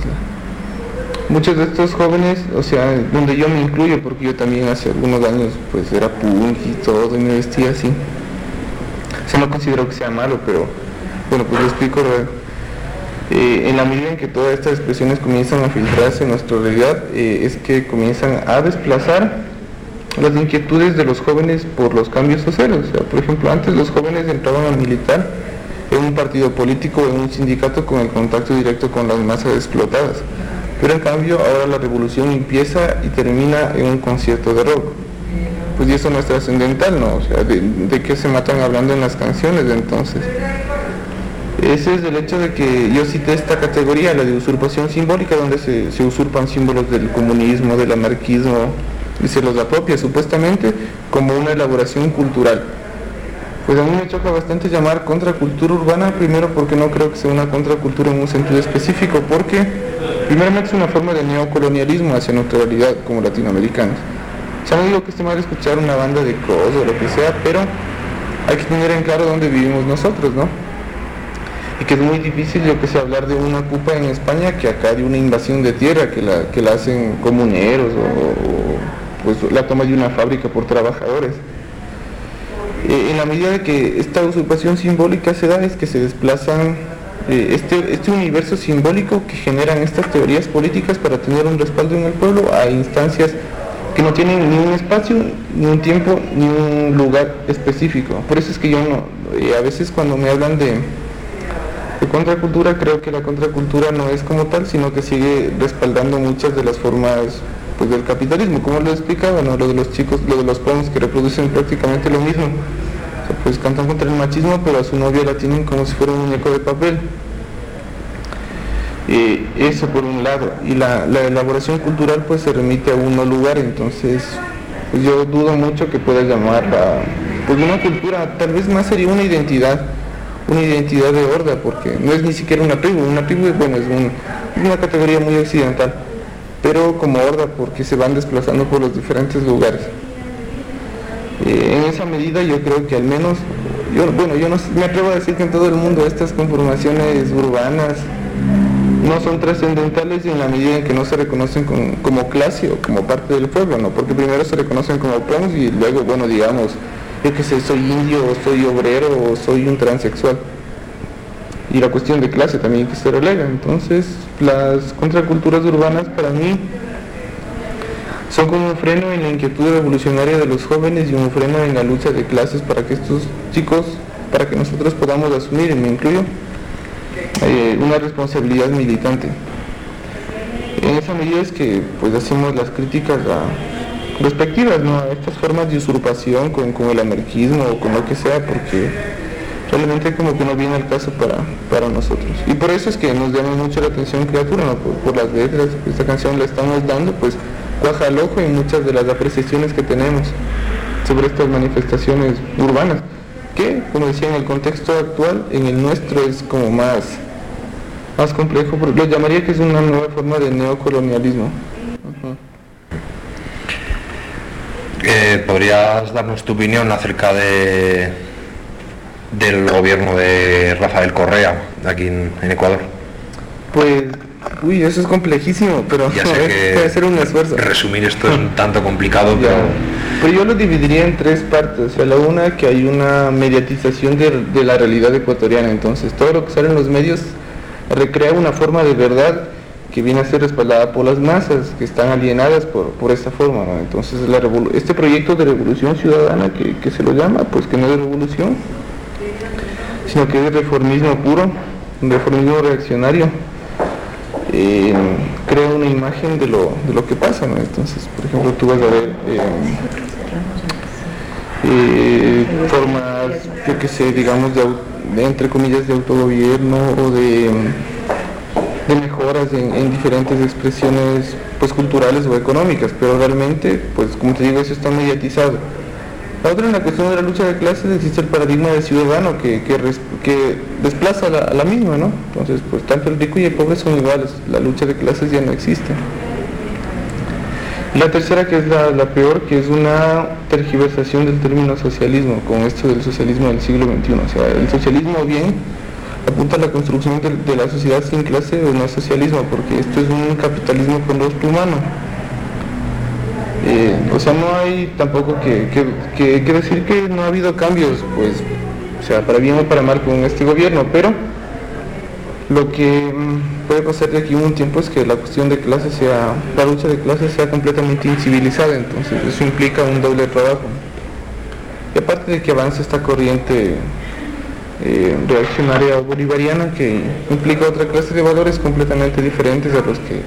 Muchos de estos jóvenes, o sea, donde yo me incluyo, porque yo también hace algunos años pues era punk y todo, y me vestía así. Sea, no considero que sea malo, pero bueno, pues lo explico eh, en la medida en que todas estas expresiones comienzan a filtrarse en nuestra realidad, eh, es que comienzan a desplazar las inquietudes de los jóvenes por los cambios sociales. O sea, por ejemplo, antes los jóvenes entraban a militar en un partido político en un sindicato con el contacto directo con las masas explotadas. Pero en cambio ahora la revolución empieza y termina en un concierto de rock. Pues y eso no es trascendental, ¿no? O sea, de, qué se matan hablando en las canciones entonces. Ese es el hecho de que yo cité esta categoría, la de usurpación simbólica, donde se, se usurpan símbolos del comunismo, del anarquismo, y se los apropia supuestamente como una elaboración cultural. Pues a mí me choca bastante llamar contracultura urbana, primero porque no creo que sea una contracultura en un sentido específico, porque primeramente es una forma de neocolonialismo hacia nuestra realidad como latinoamericanos. Ya no digo que esté mal escuchar una banda de cosas o lo que sea, pero hay que tener en claro dónde vivimos nosotros, ¿no? Y que es muy difícil, yo que sé, hablar de una ocupa en España que acá de una invasión de tierra que la, que la hacen comuneros o, o pues la toma de una fábrica por trabajadores. Eh, en la medida de que esta usurpación simbólica se da es que se desplazan eh, este, este universo simbólico que generan estas teorías políticas para tener un respaldo en el pueblo a instancias que no tienen ni un espacio, ni un tiempo, ni un lugar específico. Por eso es que yo no, a veces cuando me hablan de, de contracultura, creo que la contracultura no es como tal, sino que sigue respaldando muchas de las formas pues, del capitalismo, como lo explicaba, ¿no? lo de los chicos, lo de los punks que reproducen prácticamente lo mismo. Pues cantan contra el machismo, pero a su novia la tienen como si fuera un muñeco de papel. Eh, eso por un lado. Y la, la, elaboración cultural pues se remite a uno lugar, entonces pues yo dudo mucho que pueda llamar a pues una cultura, tal vez más sería una identidad, una identidad de horda, porque no es ni siquiera una tribu, una tribu bueno, es una categoría muy occidental, pero como horda porque se van desplazando por los diferentes lugares. Eh, en esa medida yo creo que al menos, yo, bueno, yo no me atrevo a decir que en todo el mundo estas conformaciones urbanas no son trascendentales en la medida en que no se reconocen como clase o como parte del pueblo, ¿no? Porque primero se reconocen como pons y luego, bueno, digamos, yo que sé, soy indio, o soy obrero, o soy un transexual. Y la cuestión de clase también que se relega. Entonces, las contraculturas urbanas para mí son como un freno en la inquietud revolucionaria de los jóvenes y un freno en la lucha de clases para que estos chicos, para que nosotros podamos asumir, y me incluyo, eh, una responsabilidad militante. En esa medida es que pues hacemos las críticas respectivas a estas formas de usurpación con, el anarquismo o con lo que sea, porque realmente como que no viene al caso para, para nosotros. Y por eso es que nos llama mucho la atención criatura, por, las letras, esta canción la estamos dando, pues cuaja el ojo en muchas de las apreciaciones que tenemos sobre estas manifestaciones urbanas, que como decía en el contexto actual, en el nuestro es como más más complejo, lo llamaría que es una nueva forma de neocolonialismo. Eh, ¿Podrías darnos tu opinión acerca de del gobierno de Rafael Correa aquí en, Ecuador? Pues, uy, eso es complejísimo, pero ya sé debe ser un esfuerzo. Resumir esto es un tanto complicado, pero... Pero yo lo dividiría en tres partes. O sea, la una, que hay una mediatización de, de la realidad ecuatoriana. Entonces, todo lo que sale en los medios recrea una forma de verdad que viene a ser respaldada por las masas que están alienadas por, por esta forma. Entonces este proyecto de revolución ciudadana que, se lo llama, pues que no es revolución, sino que es reformismo puro, un reformismo reaccionario, eh, crea una imagen de lo, de lo que pasa. Entonces, por ejemplo, tú vas a ver eh, eh, formas, yo que sé, digamos, de entre comillas, de autogobierno o de, de mejoras en, diferentes expresiones pues, culturales o económicas, pero realmente, pues como te digo, eso está mediatizado. La otra en la cuestión de la lucha de clases existe el paradigma de ciudadano que, que, desplaza a la, misma, ¿no? Entonces, pues tanto el rico y el pobre son iguales, la lucha de clases ya no existe. La tercera, que es la, peor, que es una tergiversación del término socialismo, con esto del socialismo del siglo XXI. O sea, el socialismo bien apunta a la construcción de, la sociedad sin clase o no socialismo, porque esto es un capitalismo con rostro humano. Eh, o sea, no hay tampoco que, que, que, decir que no ha habido cambios, pues, o sea, para bien o para mal con este gobierno, pero lo que mm, puede pasar de aquí un tiempo es que la cuestión de clases sea, la lucha de clases sea completamente incivilizada, entonces eso implica un doble trabajo. Y aparte de que avance esta corriente eh, reaccionaria bolivariana que implica otra clase de valores completamente diferentes a los que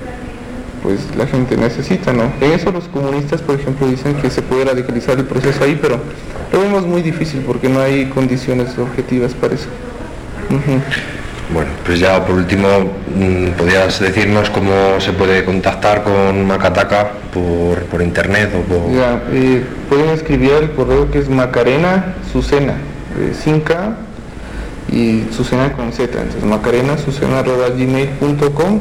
pues la gente necesita, ¿no? En eso los comunistas, por ejemplo, dicen que se puede radicalizar el proceso ahí, pero lo vemos muy difícil porque no hay condiciones objetivas para eso. Bueno, pues ya por último, mm, ¿podrías decirnos cómo se puede contactar con Macataca por, internet o por...? Ya, eh, pueden escribir el correo que es Macarena Sucena, eh, sin K y Sucena con Z, entonces macarena gmail.com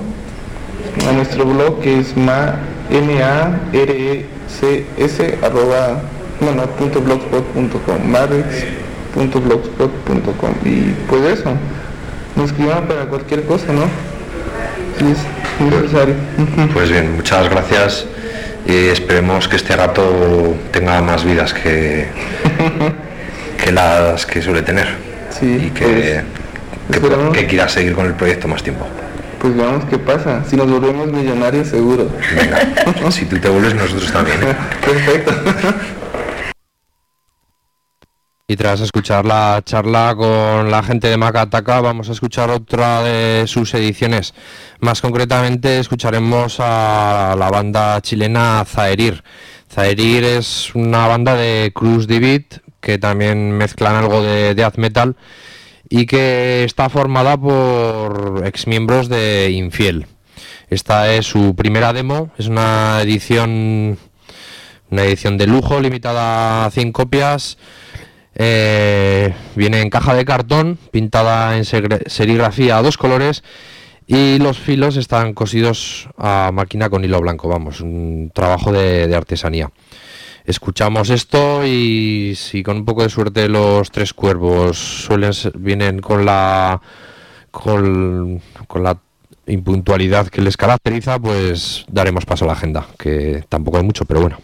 a nuestro blog que es ma, m a r e c s arroba, bueno, punto blogspot.com, y pues eso nos escriban para cualquier cosa, ¿no? Si es necesario. Pues bien, muchas gracias y esperemos que este gato tenga más vidas que, que las que suele tener sí, y que, pues, que, quiera seguir con el proyecto más tiempo. Pues veamos qué pasa. Si nos volvemos millonarios, seguro. Venga, si tú te vuelves, nosotros también. ¿eh? Perfecto. Y tras escuchar la charla con la gente de Macataca, vamos a escuchar otra de sus ediciones. Más concretamente, escucharemos a la banda chilena Zaerir. Zaerir es una banda de Cruz Divid que también mezclan algo de death metal y que está formada por exmiembros de Infiel. Esta es su primera demo, es una edición una edición de lujo limitada a 100 copias. Eh, viene en caja de cartón, pintada en serigrafía a dos colores y los filos están cosidos a máquina con hilo blanco, vamos, un trabajo de, artesanía. Escuchamos esto y si con un poco de suerte los tres cuervos suelen vienen con la con, la impuntualidad que les caracteriza, pues daremos paso a la agenda, que tampoco hay mucho, pero. Bueno,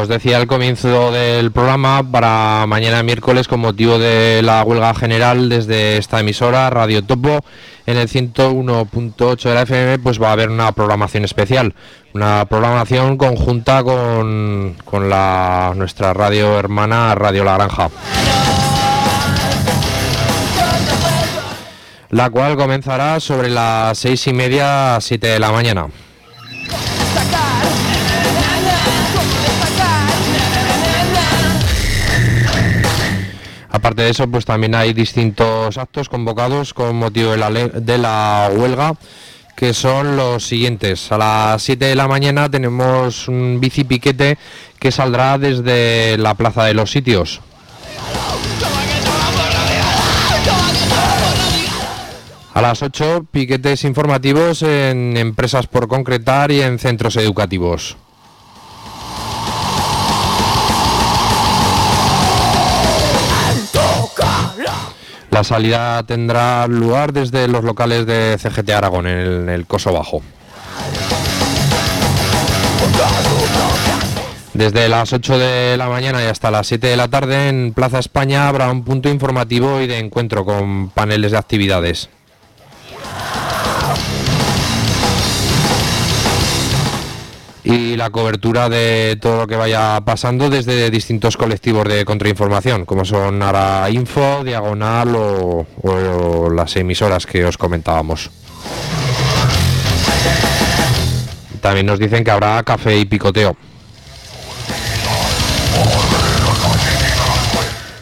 os decía al comienzo del programa, para mañana miércoles, con motivo de la huelga general desde esta emisora, Radio Topo, en el 101.8 de la FM, pues va a haber una programación especial, una programación conjunta con, con la, nuestra radio hermana Radio La Granja. La cual comenzará sobre las seis y media siete de la mañana. Aparte de eso, pues también hay distintos actos convocados con motivo de la, de la huelga, que son los siguientes. A las 7 de la mañana tenemos un bici piquete que saldrá desde la Plaza de los Sitios. A las 8, piquetes informativos en empresas por concretar y en centros educativos. La salida tendrá lugar desde los locales de CGT Aragón, en el, Coso Bajo. Desde las 8 de la mañana y hasta las 7 de la tarde en Plaza España habrá un punto informativo y de encuentro con paneles de actividades. Y la cobertura de todo lo que vaya pasando desde distintos colectivos de contrainformación, como son Ara Info, Diagonal o, las emisoras que os comentábamos. También nos dicen que habrá café y picoteo.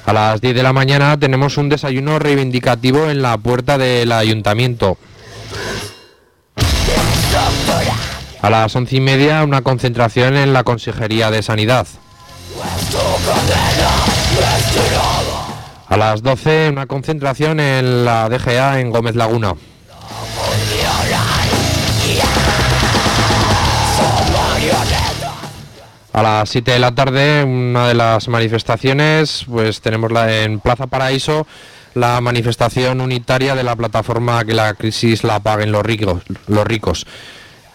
A las 10 de la mañana tenemos un desayuno reivindicativo en la puerta del ayuntamiento. A las once y media, una concentración en la Consejería de Sanidad. A las 12, una concentración en la DGA en Gómez Laguna. A las 7 de la tarde, una de las manifestaciones, pues tenemos la en Plaza Paraíso, la manifestación unitaria de la plataforma que la crisis la paguen los ricos. Los ricos.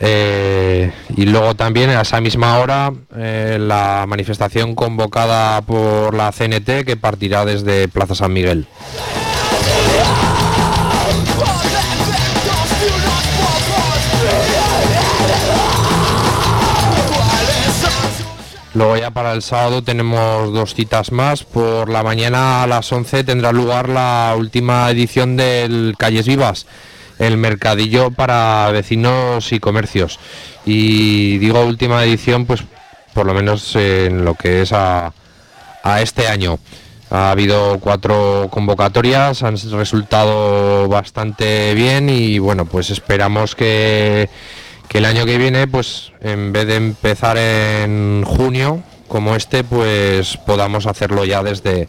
Eh, y luego también a esa misma hora eh, la manifestación convocada por la CNT que partirá desde Plaza San Miguel. Luego ya para el sábado tenemos dos citas más. Por la mañana a las 11 tendrá lugar la última edición del Calles Vivas, el mercadillo para vecinos y comercios. Y digo última edición, pues por lo menos en lo que es a, a este año. Ha habido cuatro convocatorias, han resultado bastante bien y bueno, pues esperamos que que el año que viene, pues en vez de empezar en junio, como este, pues podamos hacerlo ya desde,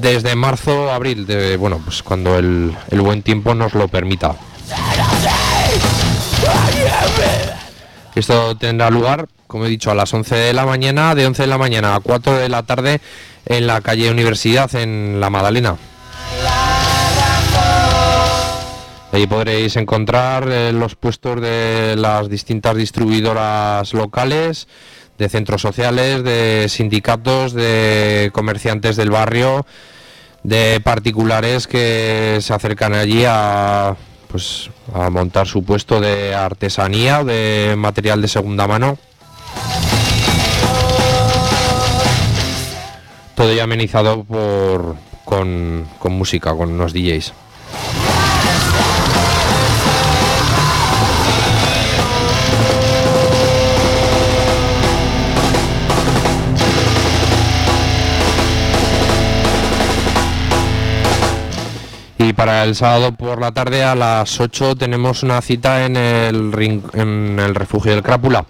desde marzo, abril, de, bueno, pues cuando el, el buen tiempo nos lo permita. Esto tendrá lugar, como he dicho, a las 11 de la mañana, de 11 de la mañana a 4 de la tarde en la calle Universidad, en La Madalena. Ahí podréis encontrar eh, los puestos de las distintas distribuidoras locales, de centros sociales, de sindicatos, de comerciantes del barrio, de particulares que se acercan allí a, pues, a montar su puesto de artesanía, de material de segunda mano. Todo ya amenizado por, con, con música, con unos DJs. Y para el sábado por la tarde a las 8 tenemos una cita en el, refugio del Crápula.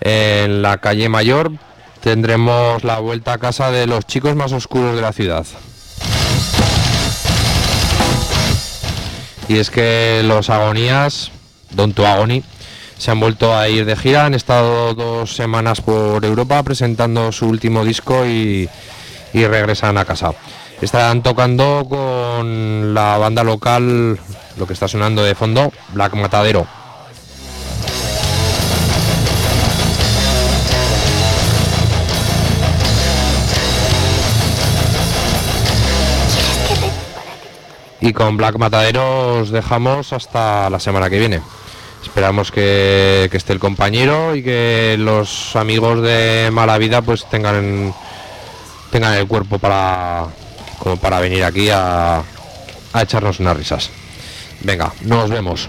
En la calle Mayor tendremos la vuelta a casa de los chicos más oscuros de la ciudad. Y es que los agonías, Don Tu Agony, se han vuelto a ir de gira, han estado dos semanas por Europa presentando su último disco y regresan a casa. Estarán tocando con la banda local, lo que está sonando de fondo, Black Matadero. Y con Black Matadero os dejamos hasta la semana que viene. Esperamos que, esté el compañero y que los amigos de Mala Vida pues tengan, tengan el cuerpo para, como para venir aquí a, a echarnos unas risas. Venga, nos vemos.